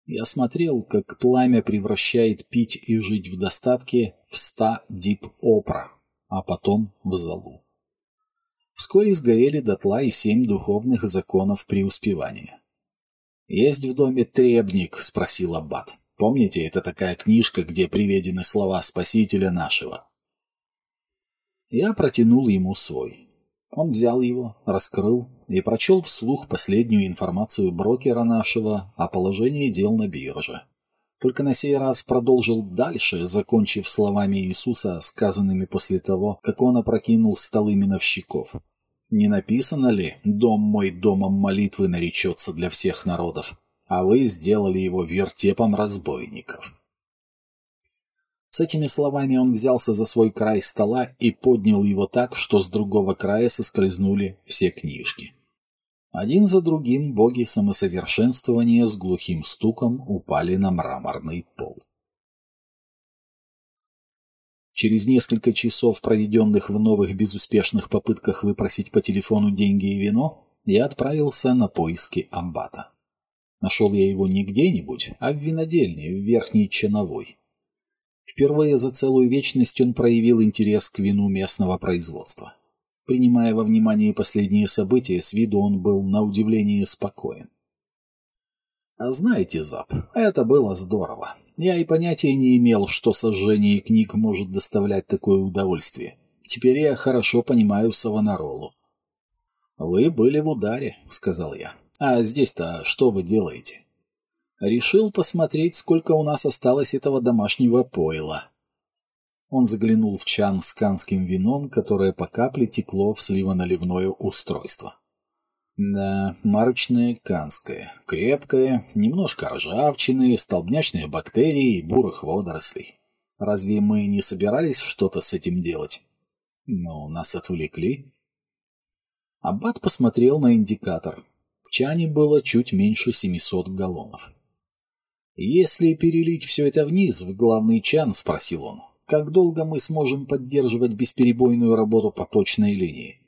Я смотрел, как пламя превращает пить и жить в достатке в ста дип-опра, а потом в залу. Вскоре сгорели дотла и семь духовных законов преуспевания. «Есть в доме требник?» — спросил Аббат. «Помните, это такая книжка, где приведены слова Спасителя нашего?» Я протянул ему свой. Он взял его, раскрыл и прочел вслух последнюю информацию брокера нашего о положении дел на бирже. Только на сей раз продолжил дальше, закончив словами Иисуса, сказанными после того, как он опрокинул столы миновщиков. «Не написано ли, дом мой домом молитвы наречется для всех народов, а вы сделали его вертепом разбойников?» С этими словами он взялся за свой край стола и поднял его так, что с другого края соскользнули все книжки. Один за другим боги самосовершенствования с глухим стуком упали на мраморный пол. Через несколько часов, проведенных в новых безуспешных попытках выпросить по телефону деньги и вино, я отправился на поиски Амбата. Нашел я его не где-нибудь, а в винодельне, в Верхней Чановой. Впервые за целую вечность он проявил интерес к вину местного производства. Принимая во внимание последние события, с виду он был на удивление спокоен. А знаете, Зап, это было здорово. Я и понятия не имел, что сожжение книг может доставлять такое удовольствие. Теперь я хорошо понимаю Савонаролу. «Вы были в ударе», — сказал я. «А здесь-то что вы делаете?» Решил посмотреть, сколько у нас осталось этого домашнего пойла. Он заглянул в чан с канским вином, которое по капле текло в сливоналивное устройство. Да, марочное канское, крепкое, немножко ржавчины, столбнячные бактерии и бурых водорослей. Разве мы не собирались что-то с этим делать? Но нас отвлекли. Аббат посмотрел на индикатор. В чане было чуть меньше 700 галлонов. «Если перелить все это вниз, в главный чан», — спросил он, — «как долго мы сможем поддерживать бесперебойную работу по точной линии?»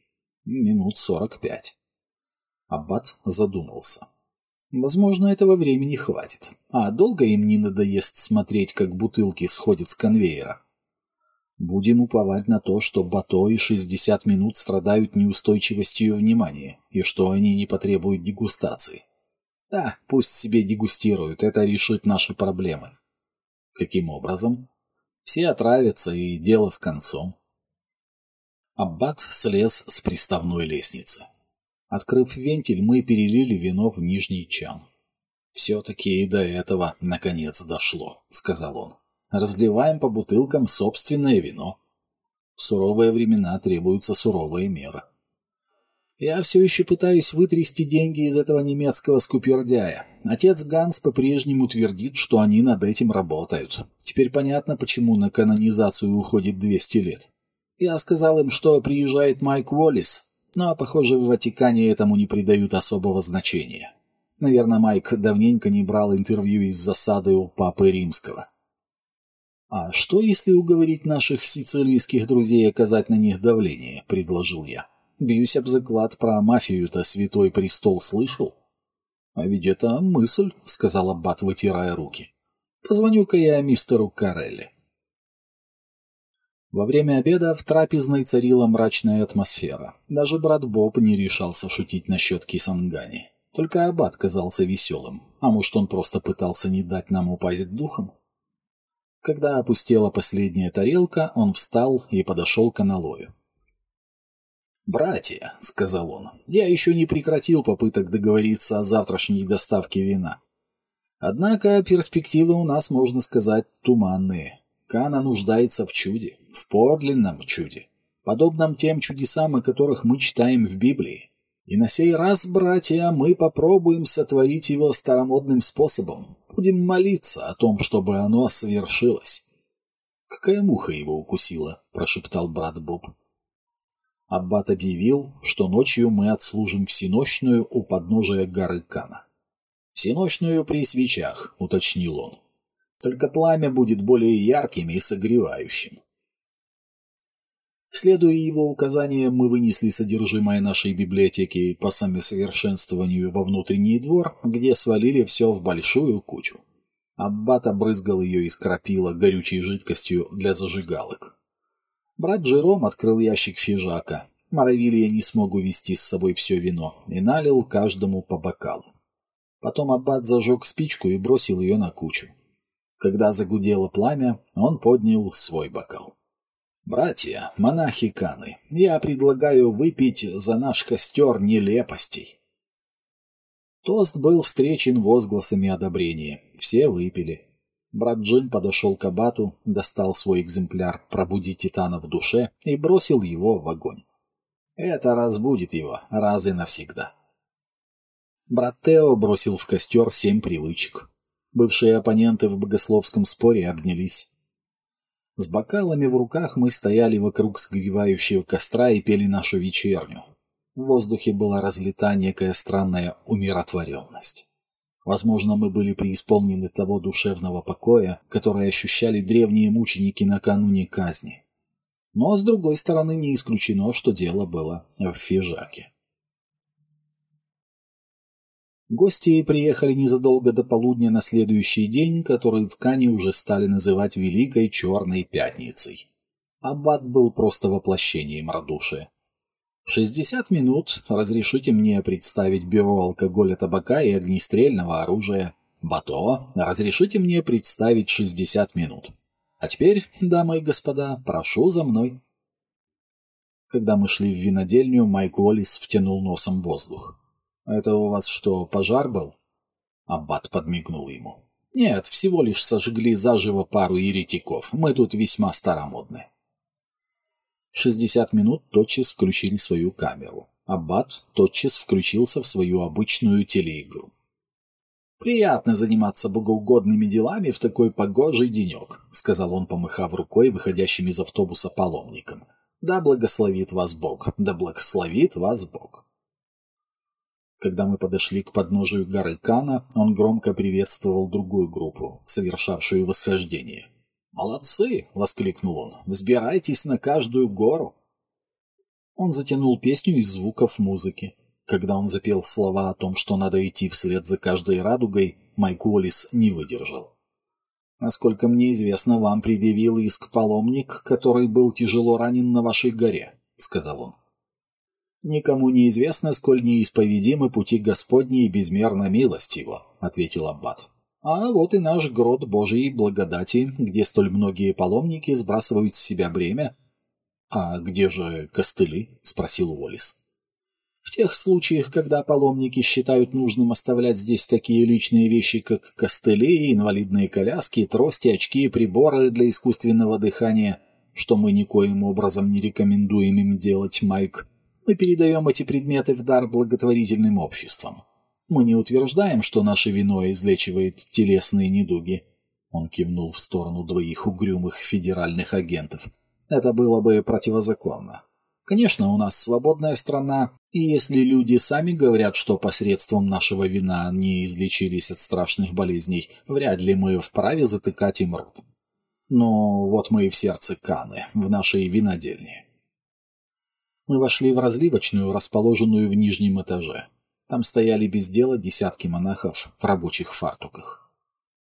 «Минут сорок пять». Аббат задумался. «Возможно, этого времени хватит. А долго им не надоест смотреть, как бутылки сходят с конвейера?» Будем уповать на то, что Бато и 60 минут страдают неустойчивостью внимания, и что они не потребуют дегустации. Да, пусть себе дегустируют, это решит наши проблемы. Каким образом? Все отравятся, и дело с концом. Аббат слез с приставной лестницы. Открыв вентиль, мы перелили вино в нижний чан. «Все-таки и до этого, наконец, дошло», — сказал он. «Разливаем по бутылкам собственное вино. В суровые времена требуются суровые меры». Я все еще пытаюсь вытрясти деньги из этого немецкого скупердяя. Отец Ганс по-прежнему твердит, что они над этим работают. Теперь понятно, почему на канонизацию уходит 200 лет. Я сказал им, что приезжает Майк Уоллис, но, похоже, в Ватикане этому не придают особого значения. Наверное, Майк давненько не брал интервью из засады у Папы Римского. «А что, если уговорить наших сицилийских друзей оказать на них давление?» – предложил я. Бьюсь об заклад про мафию-то святой престол слышал? А ведь это мысль, сказал Аббат, вытирая руки. Позвоню-ка я мистеру Карелли. Во время обеда в трапезной царила мрачная атмосфера. Даже брат Боб не решался шутить насчет Кисангани. Только Аббат казался веселым. А может, он просто пытался не дать нам упасть духом? Когда опустела последняя тарелка, он встал и подошел к аналою. «Братья», — сказал он, — «я еще не прекратил попыток договориться о завтрашней доставке вина. Однако перспективы у нас, можно сказать, туманные. Кана нуждается в чуде, в подлинном чуде, подобном тем чудесам, о которых мы читаем в Библии. И на сей раз, братья, мы попробуем сотворить его старомодным способом. Будем молиться о том, чтобы оно свершилось. «Какая муха его укусила?» – прошептал брат Боб. Аббат объявил, что ночью мы отслужим всеночную у подножия горы Кана. «Всеночную при свечах», — уточнил он. «Только пламя будет более ярким и согревающим». Следуя его указаниям, мы вынесли содержимое нашей библиотеки по самосовершенствованию во внутренний двор, где свалили все в большую кучу. Аббат обрызгал ее и скропила горючей жидкостью для зажигалок. Брат Джером открыл ящик фижака. Моровилья не смог увести с собой все вино и налил каждому по бокалу. Потом Аббат зажег спичку и бросил ее на кучу. Когда загудело пламя, он поднял свой бокал. «Братья, монахи Каны, я предлагаю выпить за наш костер нелепостей». Тост был встречен возгласами одобрения. Все выпили. Брат Джин подошел к Абату, достал свой экземпляр «Пробуди Титана в душе» и бросил его в огонь. Это разбудит его раз и навсегда. Брат Тео бросил в костер семь привычек. Бывшие оппоненты в богословском споре обнялись. С бокалами в руках мы стояли вокруг сгревающего костра и пели нашу вечерню. В воздухе была разлита некая странная умиротворенность. Возможно, мы были преисполнены того душевного покоя, который ощущали древние мученики накануне казни. Но, с другой стороны, не исключено, что дело было в фижаке. Гости приехали незадолго до полудня на следующий день, который в Кане уже стали называть Великой Черной Пятницей. Аббат был просто воплощением радушия. «Шестьдесят минут. Разрешите мне представить бюро алкоголя, табака и огнестрельного оружия. Бато, разрешите мне представить шестьдесят минут. А теперь, дамы и господа, прошу за мной». Когда мы шли в винодельню, Майк Уоллис втянул носом воздух. «Это у вас что, пожар был?» Аббат подмигнул ему. «Нет, всего лишь сожгли заживо пару еретиков. Мы тут весьма старомодны». Шестьдесят минут тотчас включили свою камеру. Аббат тотчас включился в свою обычную телеигру. «Приятно заниматься богоугодными делами в такой погожий денек», — сказал он, помахав рукой выходящим из автобуса паломникам. «Да благословит вас Бог, да благословит вас Бог». Когда мы подошли к подножию горы Кана, он громко приветствовал другую группу, совершавшую восхождение. «Молодцы!» — воскликнул он. «Взбирайтесь на каждую гору!» Он затянул песню из звуков музыки. Когда он запел слова о том, что надо идти вслед за каждой радугой, Майк Уоллис не выдержал. «Насколько мне известно, вам предъявил иск паломник, который был тяжело ранен на вашей горе», — сказал он. «Никому не известно, сколь неисповедимы пути Господни и безмерна милость его», — ответил Аббат. «А вот и наш грот Божией благодати, где столь многие паломники сбрасывают с себя бремя». «А где же костыли?» — спросил Уоллес. В тех случаях, когда паломники считают нужным оставлять здесь такие личные вещи, как костыли, инвалидные коляски, трости, очки приборы для искусственного дыхания, что мы никоим образом не рекомендуем им делать, Майк, мы передаем эти предметы в дар благотворительным обществам. Мы не утверждаем, что наше вино излечивает телесные недуги. Он кивнул в сторону двоих угрюмых федеральных агентов. Это было бы противозаконно. Конечно, у нас свободная страна, и если люди сами говорят, что посредством нашего вина не излечились от страшных болезней, вряд ли мы вправе затыкать им рот. Но вот мы и в сердце Каны, в нашей винодельне. Мы вошли в разливочную, расположенную в нижнем этаже. Там стояли без дела десятки монахов в рабочих фартуках.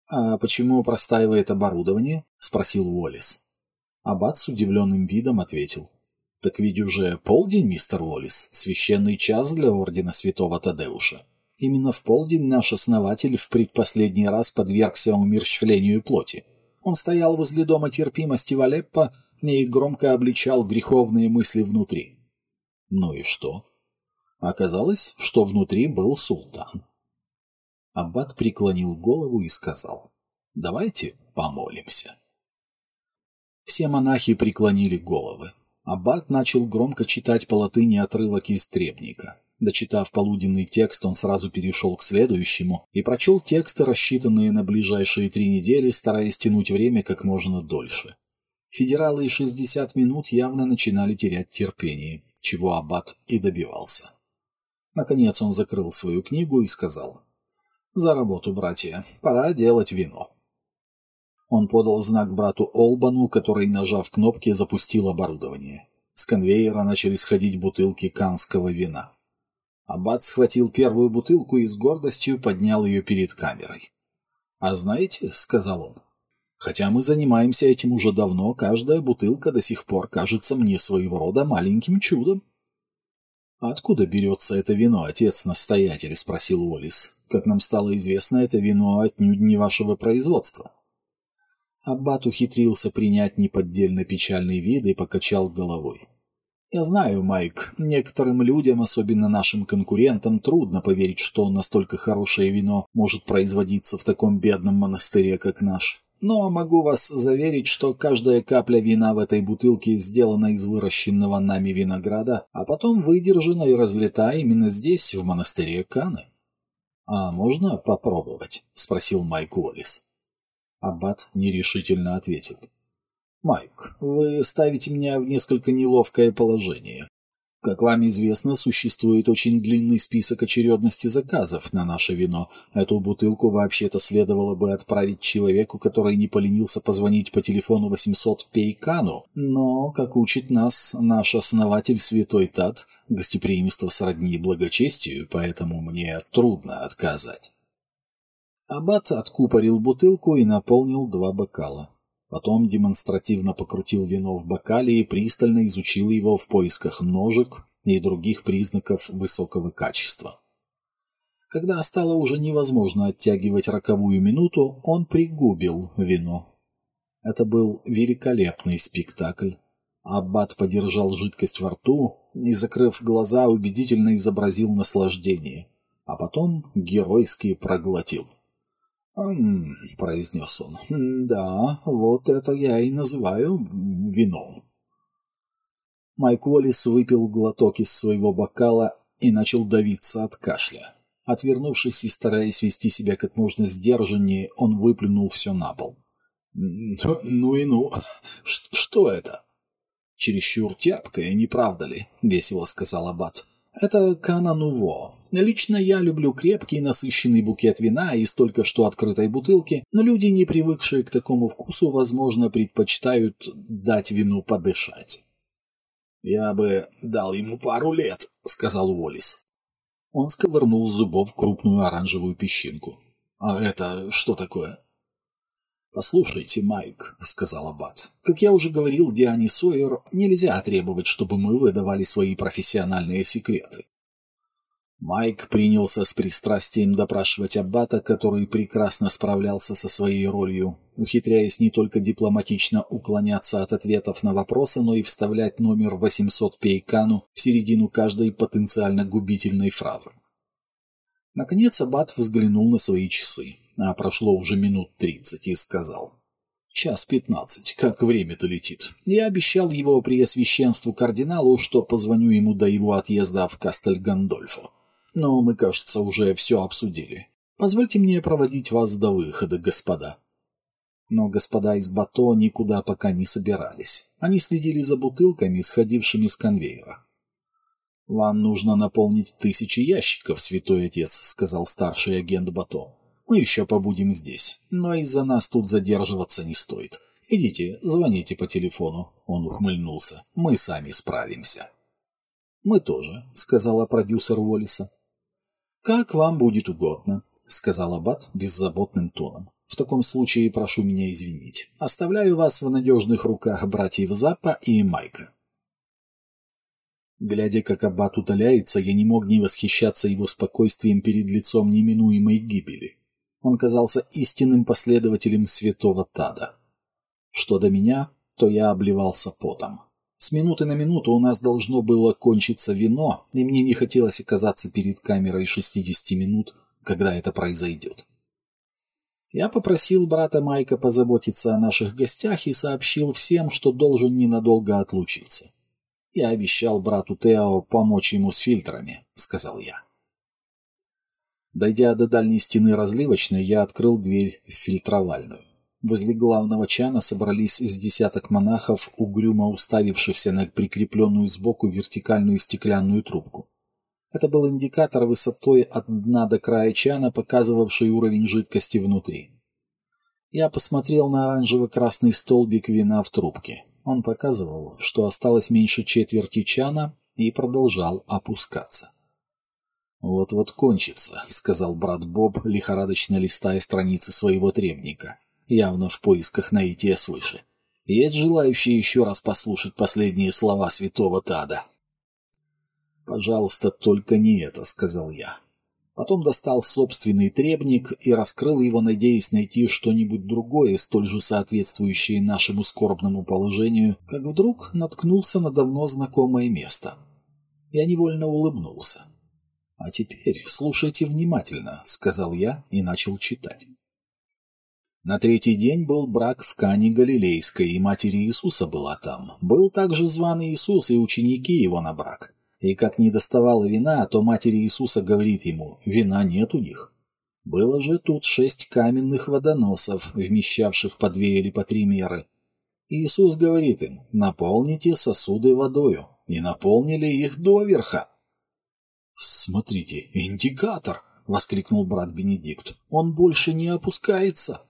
«А почему простаивает оборудование?» — спросил Уоллес. Аббат с удивленным видом ответил. «Так ведь уже полдень, мистер Уоллес, священный час для ордена святого Тадеуша. Именно в полдень наш основатель в предпоследний раз подвергся умерщвлению плоти. Он стоял возле дома терпимости в Алеппо и громко обличал греховные мысли внутри. Ну и что? Оказалось, что внутри был султан. Аббат преклонил голову и сказал, «Давайте помолимся». Все монахи преклонили головы. Аббат начал громко читать по латыни отрывок из требника. Дочитав полуденный текст, он сразу перешел к следующему и прочел тексты, рассчитанные на ближайшие три недели, стараясь тянуть время как можно дольше. Федералы и 60 минут явно начинали терять терпение, чего Аббат и добивался. Наконец он закрыл свою книгу и сказал, «За работу, братья, пора делать вино». Он подал знак брату Олбану, который, нажав кнопки, запустил оборудование. С конвейера начали сходить бутылки канского вина. Аббат схватил первую бутылку и с гордостью поднял ее перед камерой. «А знаете, — сказал он, — хотя мы занимаемся этим уже давно, каждая бутылка до сих пор кажется мне своего рода маленьким чудом». «Откуда берется это вино, отец-настоятель?» — спросил Уоллес. «Как нам стало известно, это вино отнюдь не вашего производства». Аббат ухитрился принять неподдельно печальный вид и покачал головой. Я знаю, Майк, некоторым людям, особенно нашим конкурентам, трудно поверить, что настолько хорошее вино может производиться в таком бедном монастыре, как наш. Но могу вас заверить, что каждая капля вина в этой бутылке сделана из выращенного нами винограда, а потом выдержана и разлита именно здесь, в монастыре Каны. «А можно попробовать?» — спросил Майк Уоллес. Аббат нерешительно ответил. Майк, вы ставите меня в несколько неловкое положение. Как вам известно, существует очень длинный список очередности заказов на наше вино. Эту бутылку вообще-то следовало бы отправить человеку, который не поленился позвонить по телефону 800 Пейкану. Но, как учит нас наш основатель Святой Тат, гостеприимство сродни благочестию, поэтому мне трудно отказать. Аббат откупорил бутылку и наполнил два бокала. Потом демонстративно покрутил вино в бокале и пристально изучил его в поисках ножек и других признаков высокого качества. Когда стало уже невозможно оттягивать роковую минуту, он пригубил вино. Это был великолепный спектакль. Аббат подержал жидкость во рту и, закрыв глаза, убедительно изобразил наслаждение, а потом геройски проглотил. «М -м, произнес он. «Да, вот это я и называю вином». Майк Уоллес выпил глоток из своего бокала и начал давиться от кашля. Отвернувшись и стараясь вести себя как можно сдержаннее, он выплюнул все на пол. «Ну и ну! Ш что это?» «Чересчур терпкое, не правда ли?» — весело сказал Аббат. «Это Кана Нуво, Лично я люблю крепкий насыщенный букет вина из только что открытой бутылки, но люди, не привыкшие к такому вкусу, возможно, предпочитают дать вину подышать. «Я бы дал ему пару лет», — сказал Уоллес. Он сковырнул с зубов крупную оранжевую песчинку. «А это что такое?» «Послушайте, Майк», — сказал Аббат, — «как я уже говорил Диане Сойер, нельзя требовать, чтобы мы выдавали свои профессиональные секреты. Майк принялся с пристрастием допрашивать Аббата, который прекрасно справлялся со своей ролью, ухитряясь не только дипломатично уклоняться от ответов на вопросы, но и вставлять номер 800 Пейкану в середину каждой потенциально губительной фразы. Наконец Аббат взглянул на свои часы, а прошло уже минут тридцать, и сказал. «Час пятнадцать, как время-то летит. Я обещал его преосвященству кардиналу, что позвоню ему до его отъезда в Кастель-Гандольфо. Но мы, кажется, уже все обсудили. Позвольте мне проводить вас до выхода, господа. Но господа из Бато никуда пока не собирались. Они следили за бутылками, сходившими с конвейера. «Вам нужно наполнить тысячи ящиков, святой отец», — сказал старший агент Бато. «Мы еще побудем здесь, но из-за нас тут задерживаться не стоит. Идите, звоните по телефону». Он ухмыльнулся. «Мы сами справимся». «Мы тоже», — сказала продюсер Уоллиса. «Как вам будет угодно», — сказал Аббат беззаботным тоном. «В таком случае прошу меня извинить. Оставляю вас в надежных руках братьев Заппа и Майка». Глядя, как Аббат удаляется, я не мог не восхищаться его спокойствием перед лицом неминуемой гибели. Он казался истинным последователем святого Тада. Что до меня, то я обливался потом. С минуты на минуту у нас должно было кончиться вино, и мне не хотелось оказаться перед камерой 60 минут, когда это произойдет. Я попросил брата Майка позаботиться о наших гостях и сообщил всем, что должен ненадолго отлучиться. Я обещал брату Тео помочь ему с фильтрами, сказал я. Дойдя до дальней стены разливочной, я открыл дверь в фильтровальную. Возле главного чана собрались с десяток монахов, угрюмо уставившихся на прикрепленную сбоку вертикальную стеклянную трубку. Это был индикатор высотой от дна до края чана, показывавший уровень жидкости внутри. Я посмотрел на оранжево-красный столбик вина в трубке. Он показывал, что осталось меньше четверти чана и продолжал опускаться. «Вот-вот кончится», — сказал брат Боб, лихорадочно листая страницы своего требника, явно в поисках наития свыше. «Есть желающие еще раз послушать последние слова святого Тада?» «Пожалуйста, только не это», — сказал я. Потом достал собственный требник и раскрыл его, надеясь найти что-нибудь другое, столь же соответствующее нашему скорбному положению, как вдруг наткнулся на давно знакомое место. Я невольно улыбнулся. «А теперь слушайте внимательно», — сказал я и начал читать. На третий день был брак в Кане Галилейской, и матери Иисуса была там. Был также званый Иисус и ученики его на брак. И как не доставало вина, то матери Иисуса говорит ему, вина нет у них. Было же тут шесть каменных водоносов, вмещавших по две или по три меры. Иисус говорит им, наполните сосуды водою, и наполнили их доверха. «Смотрите, индикатор!» — воскликнул брат Бенедикт. «Он больше не опускается!»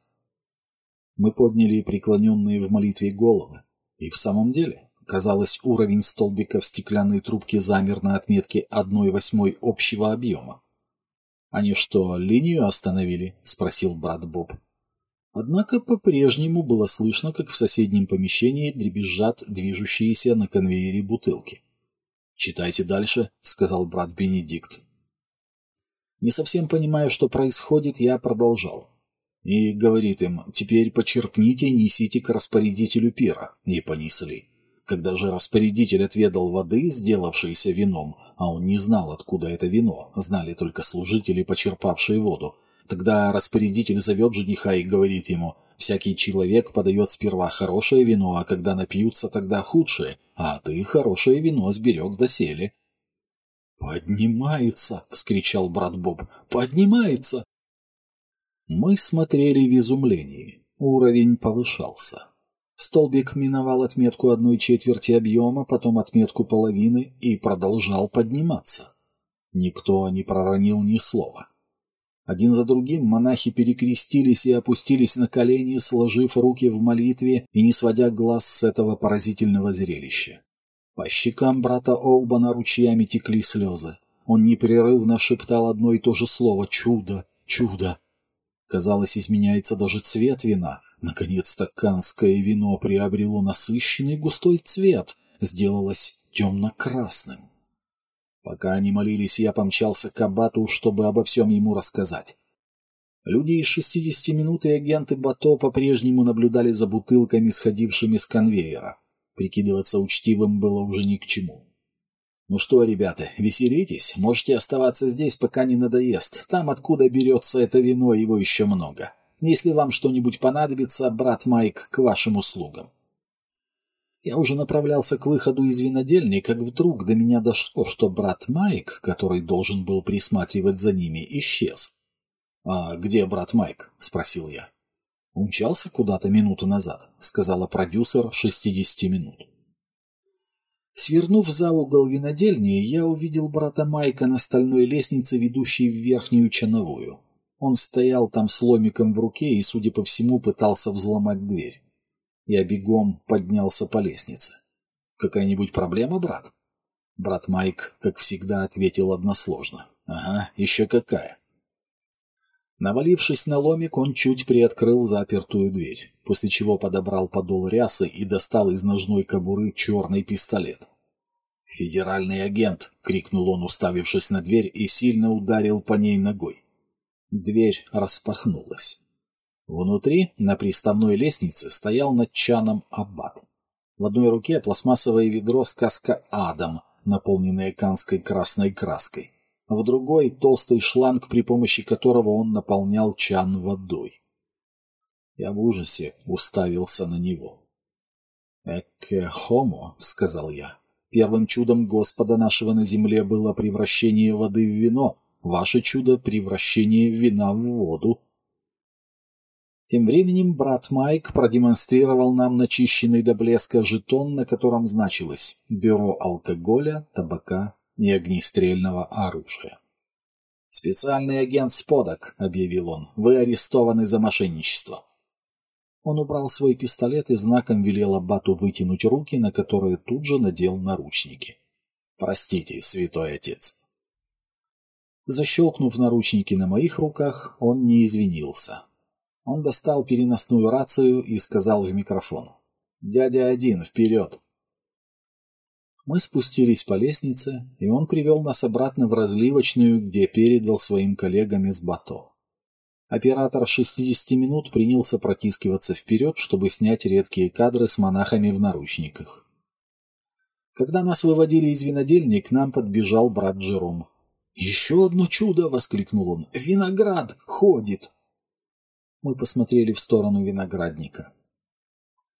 Мы подняли преклоненные в молитве головы. И в самом деле, Казалось, уровень столбика в стеклянной трубке замер на отметке 1 восьмой общего объема. «Они что, линию остановили?» – спросил брат Боб. Однако по-прежнему было слышно, как в соседнем помещении дребезжат движущиеся на конвейере бутылки. «Читайте дальше», — сказал брат Бенедикт. Не совсем понимая, что происходит, я продолжал. И говорит им, теперь почерпните и несите к распорядителю пира. И понесли. Когда же распорядитель отведал воды, сделавшейся вином, а он не знал, откуда это вино, знали только служители, почерпавшие воду, тогда распорядитель зовет жениха и говорит ему, «Всякий человек подает сперва хорошее вино, а когда напьются, тогда худшее, а ты хорошее вино сберег доселе». «Поднимается!» — вскричал брат Боб. «Поднимается!» Мы смотрели в изумлении. Уровень повышался. Столбик миновал отметку одной четверти объема, потом отметку половины и продолжал подниматься. Никто не проронил ни слова. Один за другим монахи перекрестились и опустились на колени, сложив руки в молитве и не сводя глаз с этого поразительного зрелища. По щекам брата Олбана ручьями текли слезы. Он непрерывно шептал одно и то же слово «Чудо! Чудо!» Казалось, изменяется даже цвет вина. Наконец-то канское вино приобрело насыщенный густой цвет, сделалось темно-красным. Пока они молились, я помчался к Абату, чтобы обо всем ему рассказать. Люди из 60 минут и агенты Бато по-прежнему наблюдали за бутылками, сходившими с конвейера. Прикидываться учтивым было уже ни к чему. «Ну что, ребята, веселитесь, можете оставаться здесь, пока не надоест. Там, откуда берется это вино, его еще много. Если вам что-нибудь понадобится, брат Майк к вашим услугам». Я уже направлялся к выходу из винодельни, как вдруг до меня дошло, что брат Майк, который должен был присматривать за ними, исчез. «А где брат Майк?» — спросил я. «Умчался куда-то минуту назад», — сказала продюсер 60 минут. Свернув за угол винодельни, я увидел брата Майка на стальной лестнице, ведущей в верхнюю чановую. Он стоял там с ломиком в руке и, судя по всему, пытался взломать дверь. Я бегом поднялся по лестнице. «Какая-нибудь проблема, брат?» Брат Майк, как всегда, ответил односложно. «Ага, еще какая». Навалившись на ломик, он чуть приоткрыл запертую дверь, после чего подобрал подол рясы и достал из ножной кобуры черный пистолет. «Федеральный агент!» — крикнул он, уставившись на дверь, и сильно ударил по ней ногой. Дверь распахнулась. Внутри, на приставной лестнице, стоял над чаном аббат. В одной руке пластмассовое ведро с каскадом, наполненное канской красной краской. В другой — толстый шланг, при помощи которого он наполнял чан водой. Я в ужасе уставился на него. «Экке хомо», — сказал я. «Первым чудом Господа нашего на земле было превращение воды в вино. Ваше чудо — превращение вина в воду». Тем временем брат Майк продемонстрировал нам начищенный до блеска жетон, на котором значилось «Бюро алкоголя, табака и огнестрельного оружия». «Специальный агент Сподок», — объявил он, — «вы арестованы за мошенничество». Он убрал свой пистолет и знаком велел Аббату вытянуть руки, на которые тут же надел наручники. «Простите, святой отец». Защелкнув наручники на моих руках, он не извинился. Он достал переносную рацию и сказал в микрофон. «Дядя один, вперед!» Мы спустились по лестнице, и он привел нас обратно в разливочную, где передал своим коллегам из Бато. Оператор 60 минут принялся протискиваться вперед, чтобы снять редкие кадры с монахами в наручниках. Когда нас выводили из винодельни, к нам подбежал брат Джером. «Еще одно чудо!» — воскликнул он. «Виноград ходит!» Мы посмотрели в сторону виноградника.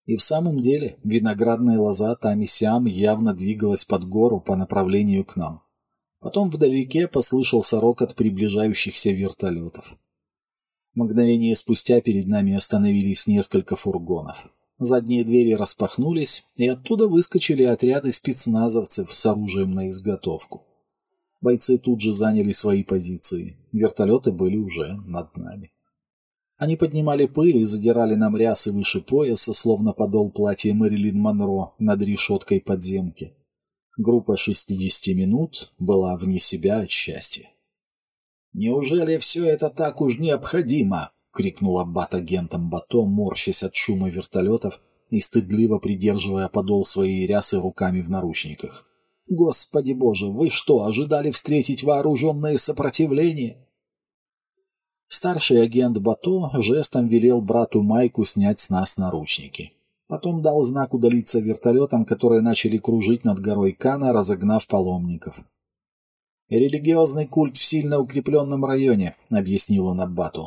И в самом деле виноградная лоза там и сям явно двигалась под гору по направлению к нам. Потом вдалеке послышался рокот приближающихся вертолетов. Мгновение спустя перед нами остановились несколько фургонов. Задние двери распахнулись, и оттуда выскочили отряды спецназовцев с оружием на изготовку. Бойцы тут же заняли свои позиции. Вертолеты были уже над нами. Они поднимали пыль и задирали нам рясы выше пояса, словно подол платья Мэрилин Монро над решеткой подземки. Группа 60 минут была вне себя от счастья. «Неужели все это так уж необходимо?» — крикнул аббат агентом Бато, морщась от шума вертолетов и стыдливо придерживая подол своей рясы руками в наручниках. «Господи боже, вы что, ожидали встретить вооруженное сопротивление?» Старший агент Бато жестом велел брату Майку снять с нас наручники. Потом дал знак удалиться вертолетам, которые начали кружить над горой Кана, разогнав паломников. «Религиозный культ в сильно укрепленном районе», — объяснил он.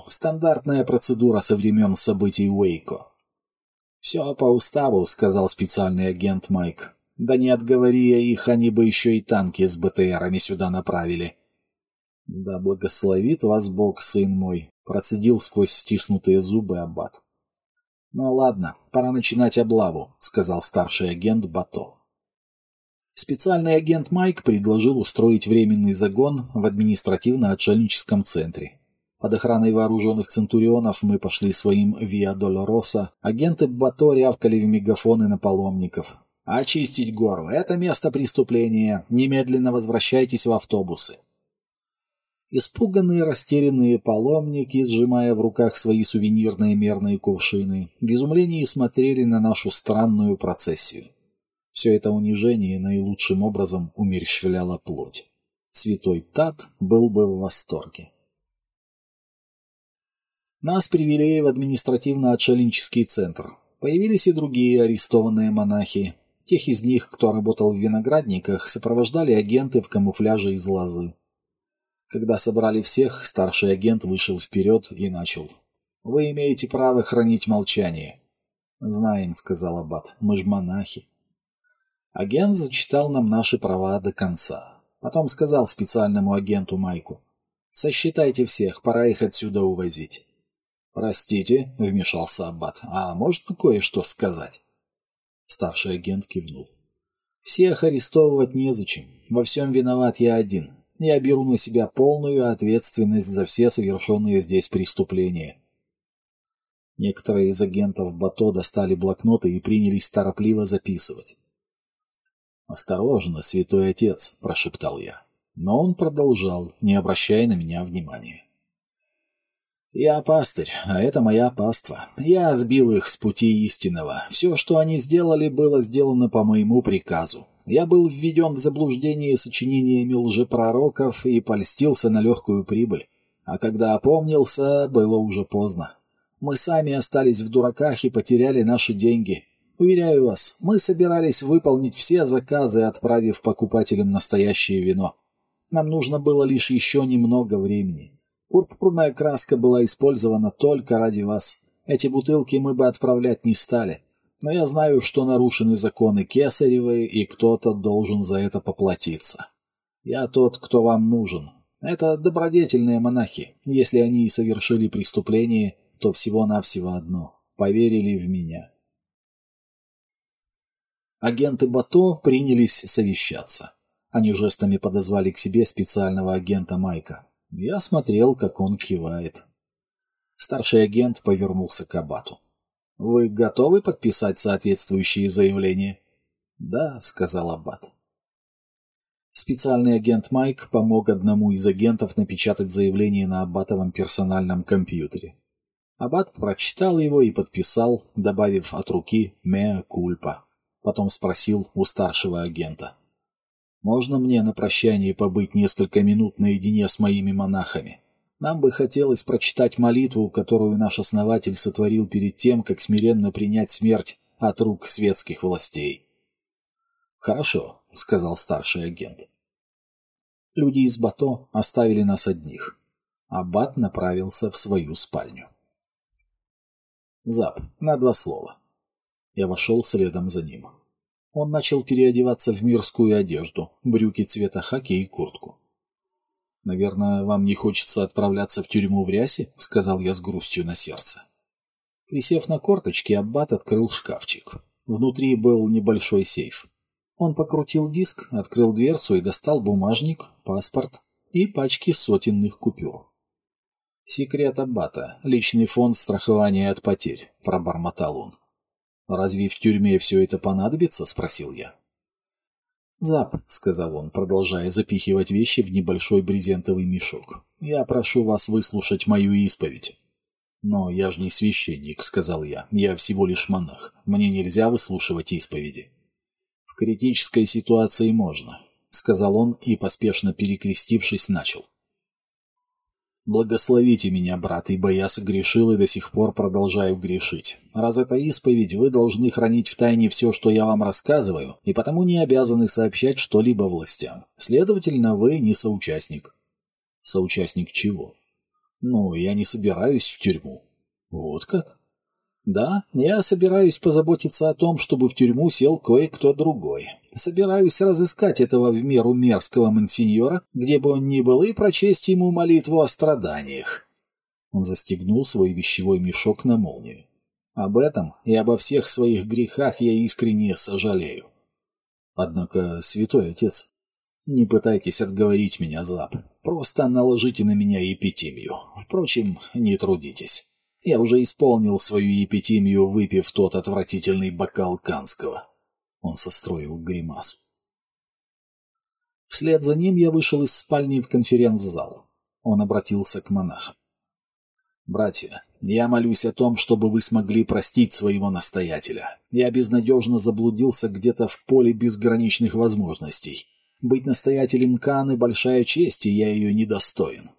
«Стандартная процедура со времен событий Уэйко». «Все по уставу», — сказал специальный агент Майк. «Да не отговори я их, они бы еще и танки с БТРами сюда направили». «Да благословит вас Бог, сын мой», — процедил сквозь стиснутые зубы Аббат. «Ну ладно, пора начинать облаву», — сказал старший агент Бато. Специальный агент Майк предложил устроить временный загон в административно-отшельническом центре. Под охраной вооруженных центурионов мы пошли своим Виа Долороса. Агенты Бато рявкали в мегафоны на паломников. «Очистить гору! Это место преступления! Немедленно возвращайтесь в автобусы!» Испуганные, растерянные паломники, сжимая в руках свои сувенирные мерные кувшины, в изумлении смотрели на нашу странную процессию. Все это унижение наилучшим образом умерщвляло плоть. Святой Тат был бы в восторге. Нас привели в административно-отшельнический центр. Появились и другие арестованные монахи. Тех из них, кто работал в виноградниках, сопровождали агенты в камуфляже из лозы. Когда собрали всех, старший агент вышел вперед и начал. «Вы имеете право хранить молчание». «Знаем», — сказал Аббат, — «мы ж монахи». Агент зачитал нам наши права до конца. Потом сказал специальному агенту Майку. «Сосчитайте всех, пора их отсюда увозить». «Простите», — вмешался Аббат, — «а можно кое-что сказать?» Старший агент кивнул. «Всех арестовывать незачем. Во всем виноват я один. Я беру на себя полную ответственность за все совершенные здесь преступления». Некоторые из агентов Бато достали блокноты и принялись торопливо записывать. «Осторожно, святой отец», — прошептал я. Но он продолжал, не обращая на меня внимания. «Я пастырь, а это моя паства. Я сбил их с пути истинного. Все, что они сделали, было сделано по моему приказу. Я был введен в заблуждение сочинениями лжепророков и польстился на легкую прибыль. А когда опомнился, было уже поздно. Мы сами остались в дураках и потеряли наши деньги. Уверяю вас, мы собирались выполнить все заказы, отправив покупателям настоящее вино. Нам нужно было лишь еще немного времени. Пурпурная краска была использована только ради вас. Эти бутылки мы бы отправлять не стали. Но я знаю, что нарушены законы Кесаревой, и кто-то должен за это поплатиться. Я тот, кто вам нужен. Это добродетельные монахи. Если они и совершили преступление, то всего-навсего одно — поверили в меня. Агенты Бато принялись совещаться. Они жестами подозвали к себе специального агента Майка. Я смотрел, как он кивает. Старший агент повернулся к Абату. «Вы готовы подписать соответствующие заявления?» «Да», — сказал Аббат. Специальный агент Майк помог одному из агентов напечатать заявление на Аббатовом персональном компьютере. Аббат прочитал его и подписал, добавив от руки «меа кульпа». Потом спросил у старшего агента. «Можно мне на прощание побыть несколько минут наедине с моими монахами? Нам бы хотелось прочитать молитву, которую наш основатель сотворил перед тем, как смиренно принять смерть от рук светских властей». «Хорошо», — сказал старший агент. Люди из Бато оставили нас одних. Аббат направился в свою спальню. Зап, на два слова. Я вошел следом за ним. Он начал переодеваться в мирскую одежду, брюки цвета хаки и куртку. «Наверное, вам не хочется отправляться в тюрьму в рясе?» — сказал я с грустью на сердце. Присев на корточки, Аббат открыл шкафчик. Внутри был небольшой сейф. Он покрутил диск, открыл дверцу и достал бумажник, паспорт и пачки сотенных купюр. «Секрет Аббата. Личный фонд страхования от потерь», — пробормотал он. «Разве в тюрьме все это понадобится?» — спросил я. «Зап», — сказал он, продолжая запихивать вещи в небольшой брезентовый мешок. «Я прошу вас выслушать мою исповедь». «Но я же не священник», — сказал я. «Я всего лишь монах. Мне нельзя выслушивать исповеди» критической ситуации можно», — сказал он и, поспешно перекрестившись, начал. «Благословите меня, брат, ибо я согрешил и до сих пор продолжаю грешить. Раз это исповедь, вы должны хранить в тайне все, что я вам рассказываю, и потому не обязаны сообщать что-либо властям. Следовательно, вы не соучастник». «Соучастник чего?» «Ну, я не собираюсь в тюрьму». «Вот как?» Да, я собираюсь позаботиться о том, чтобы в тюрьму сел кое-кто другой. Собираюсь разыскать этого в меру мерзкого мансиньора, где бы он ни был, и прочесть ему молитву о страданиях. Он застегнул свой вещевой мешок на молнию. Об этом и обо всех своих грехах я искренне сожалею. Однако, святой отец, не пытайтесь отговорить меня, Зап. Просто наложите на меня эпитимию. Впрочем, не трудитесь. Я уже исполнил свою епитимию, выпив тот отвратительный бокал Канского. Он состроил гримасу. Вслед за ним я вышел из спальни в конференц-зал. Он обратился к монахам. «Братья, я молюсь о том, чтобы вы смогли простить своего настоятеля. Я безнадежно заблудился где-то в поле безграничных возможностей. Быть настоятелем Каны — большая честь, и я ее недостоин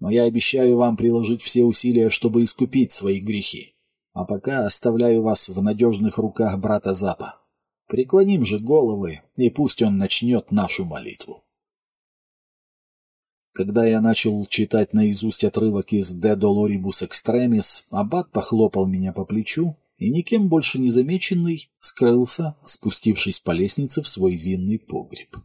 но я обещаю вам приложить все усилия, чтобы искупить свои грехи. А пока оставляю вас в надежных руках брата Запа. Преклоним же головы, и пусть он начнет нашу молитву. Когда я начал читать наизусть отрывок из «De Doloribus Extremis», аббат похлопал меня по плечу и, никем больше не замеченный, скрылся, спустившись по лестнице в свой винный погреб.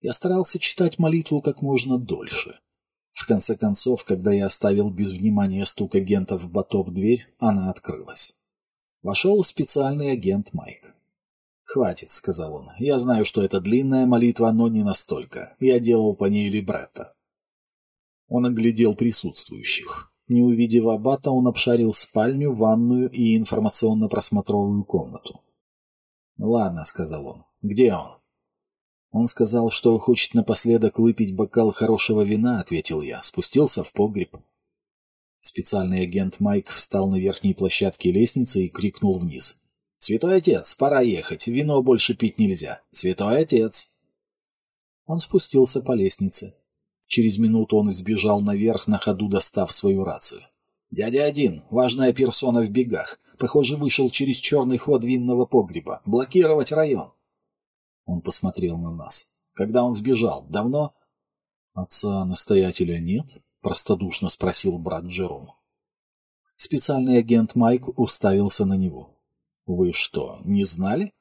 Я старался читать молитву как можно дольше — в конце концов, когда я оставил без внимания стук агента в бато в дверь, она открылась. Вошел специальный агент Майк. «Хватит», — сказал он. «Я знаю, что это длинная молитва, но не настолько. Я делал по ней либретто». Он оглядел присутствующих. Не увидев аббата, он обшарил спальню, ванную и информационно-просмотровую комнату. «Ладно», — сказал он. «Где он?» Он сказал, что хочет напоследок выпить бокал хорошего вина, ответил я. Спустился в погреб. Специальный агент Майк встал на верхней площадке лестницы и крикнул вниз. «Святой отец, пора ехать. Вино больше пить нельзя. Святой отец!» Он спустился по лестнице. Через минуту он сбежал наверх, на ходу достав свою рацию. «Дядя один, важная персона в бегах. Похоже, вышел через черный ход винного погреба. Блокировать район. Он посмотрел на нас. Когда он сбежал? Давно? Отца-настоятеля нет? Простодушно спросил брат Джером. Специальный агент Майк уставился на него. «Вы что, не знали?»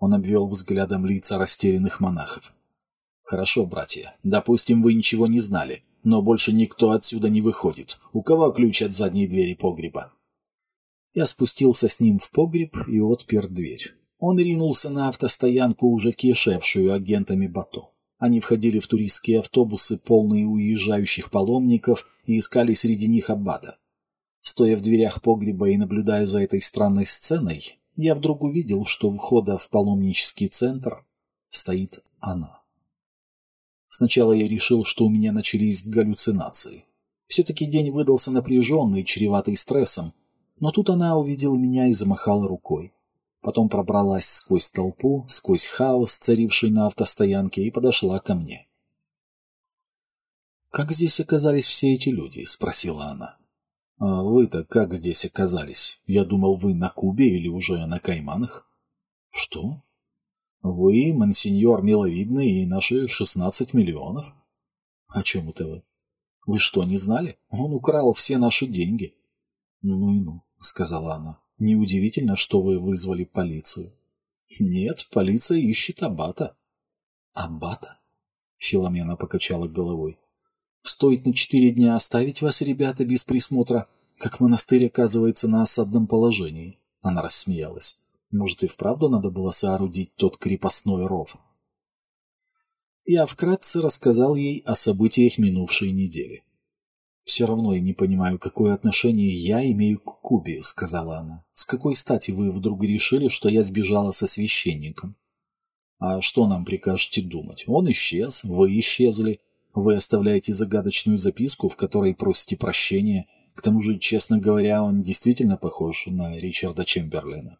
Он обвел взглядом лица растерянных монахов. «Хорошо, братья. Допустим, вы ничего не знали, но больше никто отсюда не выходит. У кого ключ от задней двери погреба?» Я спустился с ним в погреб и отпер дверь. Он ринулся на автостоянку, уже кишевшую агентами Бато. Они входили в туристские автобусы, полные уезжающих паломников, и искали среди них аббата. Стоя в дверях погреба и наблюдая за этой странной сценой, я вдруг увидел, что у входа в паломнический центр стоит она. Сначала я решил, что у меня начались галлюцинации. Все-таки день выдался напряженный, чреватый стрессом, но тут она увидела меня и замахала рукой. Потом пробралась сквозь толпу, сквозь хаос, царивший на автостоянке, и подошла ко мне. «Как здесь оказались все эти люди?» — спросила она. «А вы-то как здесь оказались? Я думал, вы на Кубе или уже на Кайманах». «Что?» «Вы, мансиньор Миловидный, и наши шестнадцать миллионов». «О чем это вы?» «Вы что, не знали? Он украл все наши деньги». «Ну и ну», — сказала она. «Неудивительно, что вы вызвали полицию». «Нет, полиция ищет Аббата». «Аббата?» — Филомена покачала головой. «Стоит на четыре дня оставить вас, ребята, без присмотра, как монастырь оказывается на осадном положении». Она рассмеялась. «Может, и вправду надо было соорудить тот крепостной ров?» Я вкратце рассказал ей о событиях минувшей недели. «Все равно я не понимаю, какое отношение я имею к Кубе», — сказала она. «С какой стати вы вдруг решили, что я сбежала со священником?» «А что нам прикажете думать? Он исчез, вы исчезли. Вы оставляете загадочную записку, в которой просите прощения. К тому же, честно говоря, он действительно похож на Ричарда Чемберлина».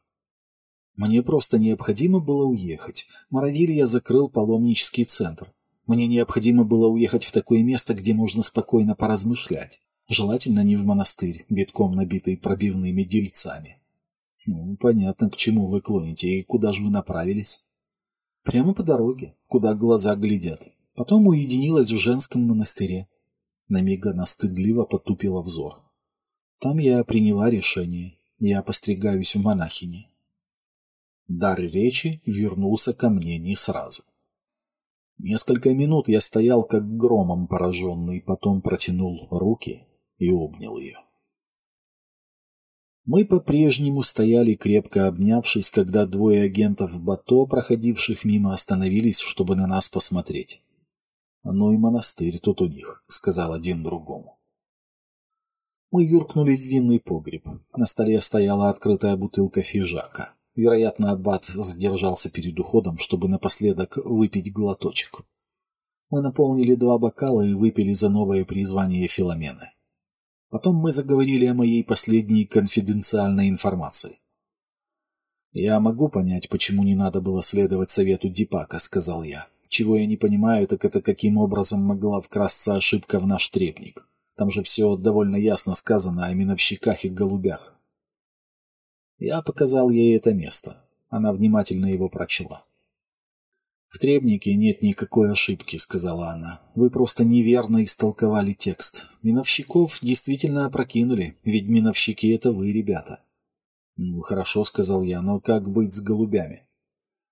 «Мне просто необходимо было уехать. Моровилья закрыл паломнический центр. Мне необходимо было уехать в такое место, где можно спокойно поразмышлять. Желательно не в монастырь, битком набитый пробивными дельцами. Ну, понятно, к чему вы клоните и куда же вы направились. Прямо по дороге, куда глаза глядят. Потом уединилась в женском монастыре. На миг она стыдливо потупила взор. Там я приняла решение. Я постригаюсь в монахине. Дар речи вернулся ко мне не сразу. Несколько минут я стоял как громом пораженный, потом протянул руки и обнял ее. Мы по-прежнему стояли, крепко обнявшись, когда двое агентов Бато, проходивших мимо, остановились, чтобы на нас посмотреть. «Ну и монастырь тут у них», — сказал один другому. Мы юркнули в винный погреб. На столе стояла открытая бутылка фижака. Вероятно, аббат задержался перед уходом, чтобы напоследок выпить глоточек. Мы наполнили два бокала и выпили за новое призвание Филомены. Потом мы заговорили о моей последней конфиденциальной информации. «Я могу понять, почему не надо было следовать совету Дипака», — сказал я. «Чего я не понимаю, так это каким образом могла вкрасться ошибка в наш трепник. Там же все довольно ясно сказано о миновщиках и голубях. Я показал ей это место. Она внимательно его прочла. «В требнике нет никакой ошибки», — сказала она. «Вы просто неверно истолковали текст. Миновщиков действительно опрокинули, ведь миновщики — это вы, ребята». «Ну, хорошо», — сказал я, — «но как быть с голубями?»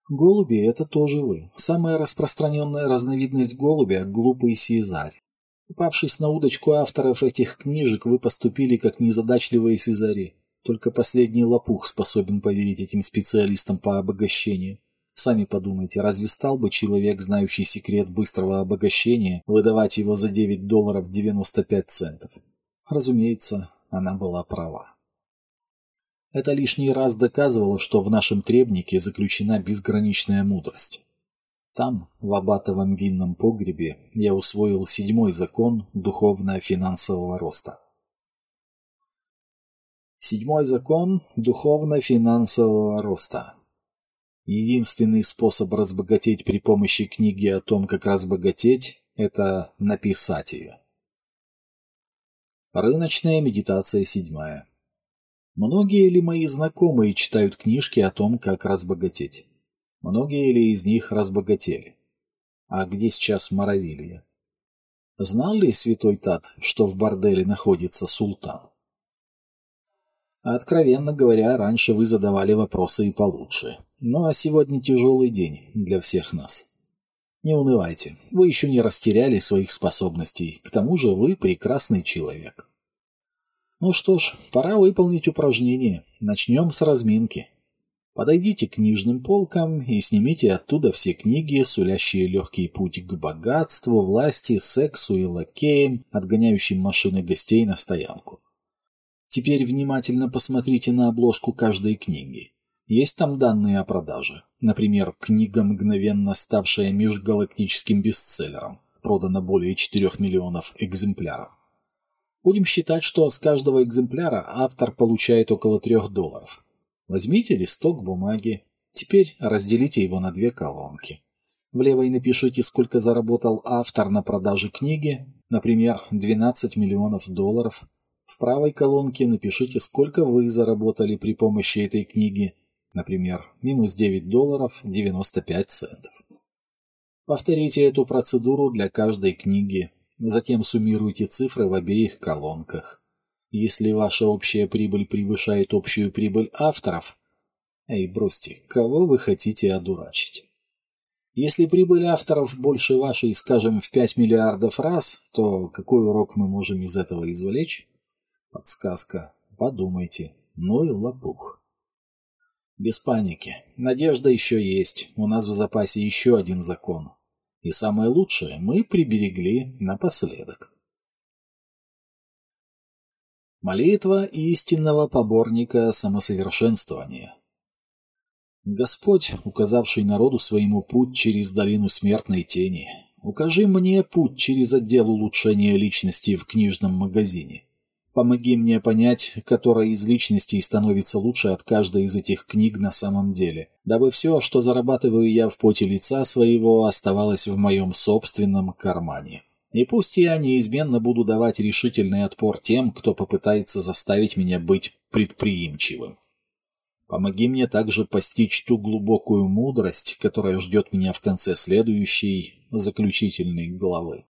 «Голуби — это тоже вы. Самая распространенная разновидность голубя — глупый сизарь. Попавшись на удочку авторов этих книжек, вы поступили как незадачливые сизари. Только последний лопух способен поверить этим специалистам по обогащению. Сами подумайте, разве стал бы человек, знающий секрет быстрого обогащения, выдавать его за 9 долларов 95 центов? Разумеется, она была права. Это лишний раз доказывало, что в нашем требнике заключена безграничная мудрость. Там, в абатовом винном погребе, я усвоил седьмой закон духовно-финансового роста. Седьмой закон духовно-финансового роста. Единственный способ разбогатеть при помощи книги о том, как разбогатеть, это написать ее. Рыночная медитация седьмая. Многие ли мои знакомые читают книжки о том, как разбогатеть? Многие ли из них разбогатели? А где сейчас Моровилья? Знал ли святой Тат, что в борделе находится султан? Откровенно говоря, раньше вы задавали вопросы и получше. Ну а сегодня тяжелый день для всех нас. Не унывайте, вы еще не растеряли своих способностей, к тому же вы прекрасный человек. Ну что ж, пора выполнить упражнение. Начнем с разминки. Подойдите к книжным полкам и снимите оттуда все книги, сулящие легкий путь к богатству, власти, сексу и лакеям, отгоняющим машины гостей на стоянку. Теперь внимательно посмотрите на обложку каждой книги. Есть там данные о продаже. Например, книга, мгновенно ставшая межгалактическим бестселлером, продана более 4 миллионов экземпляров. Будем считать, что с каждого экземпляра автор получает около 3 долларов. Возьмите листок бумаги. Теперь разделите его на две колонки. В левой напишите, сколько заработал автор на продаже книги, например, 12 миллионов долларов. В правой колонке напишите, сколько вы заработали при помощи этой книги, Например, минус 9 долларов 95 центов. Повторите эту процедуру для каждой книги, затем суммируйте цифры в обеих колонках. Если ваша общая прибыль превышает общую прибыль авторов, эй, бросьте, кого вы хотите одурачить? Если прибыль авторов больше вашей, скажем, в 5 миллиардов раз, то какой урок мы можем из этого извлечь? Подсказка. Подумайте. Ну и лопух. Без паники. Надежда еще есть. У нас в запасе еще один закон. И самое лучшее мы приберегли напоследок. Молитва истинного поборника самосовершенствования. Господь, указавший народу своему путь через долину смертной тени, укажи мне путь через отдел улучшения личности в книжном магазине. Помоги мне понять, которая из личностей становится лучше от каждой из этих книг на самом деле, дабы все, что зарабатываю я в поте лица своего, оставалось в моем собственном кармане. И пусть я неизменно буду давать решительный отпор тем, кто попытается заставить меня быть предприимчивым. Помоги мне также постичь ту глубокую мудрость, которая ждет меня в конце следующей, заключительной главы.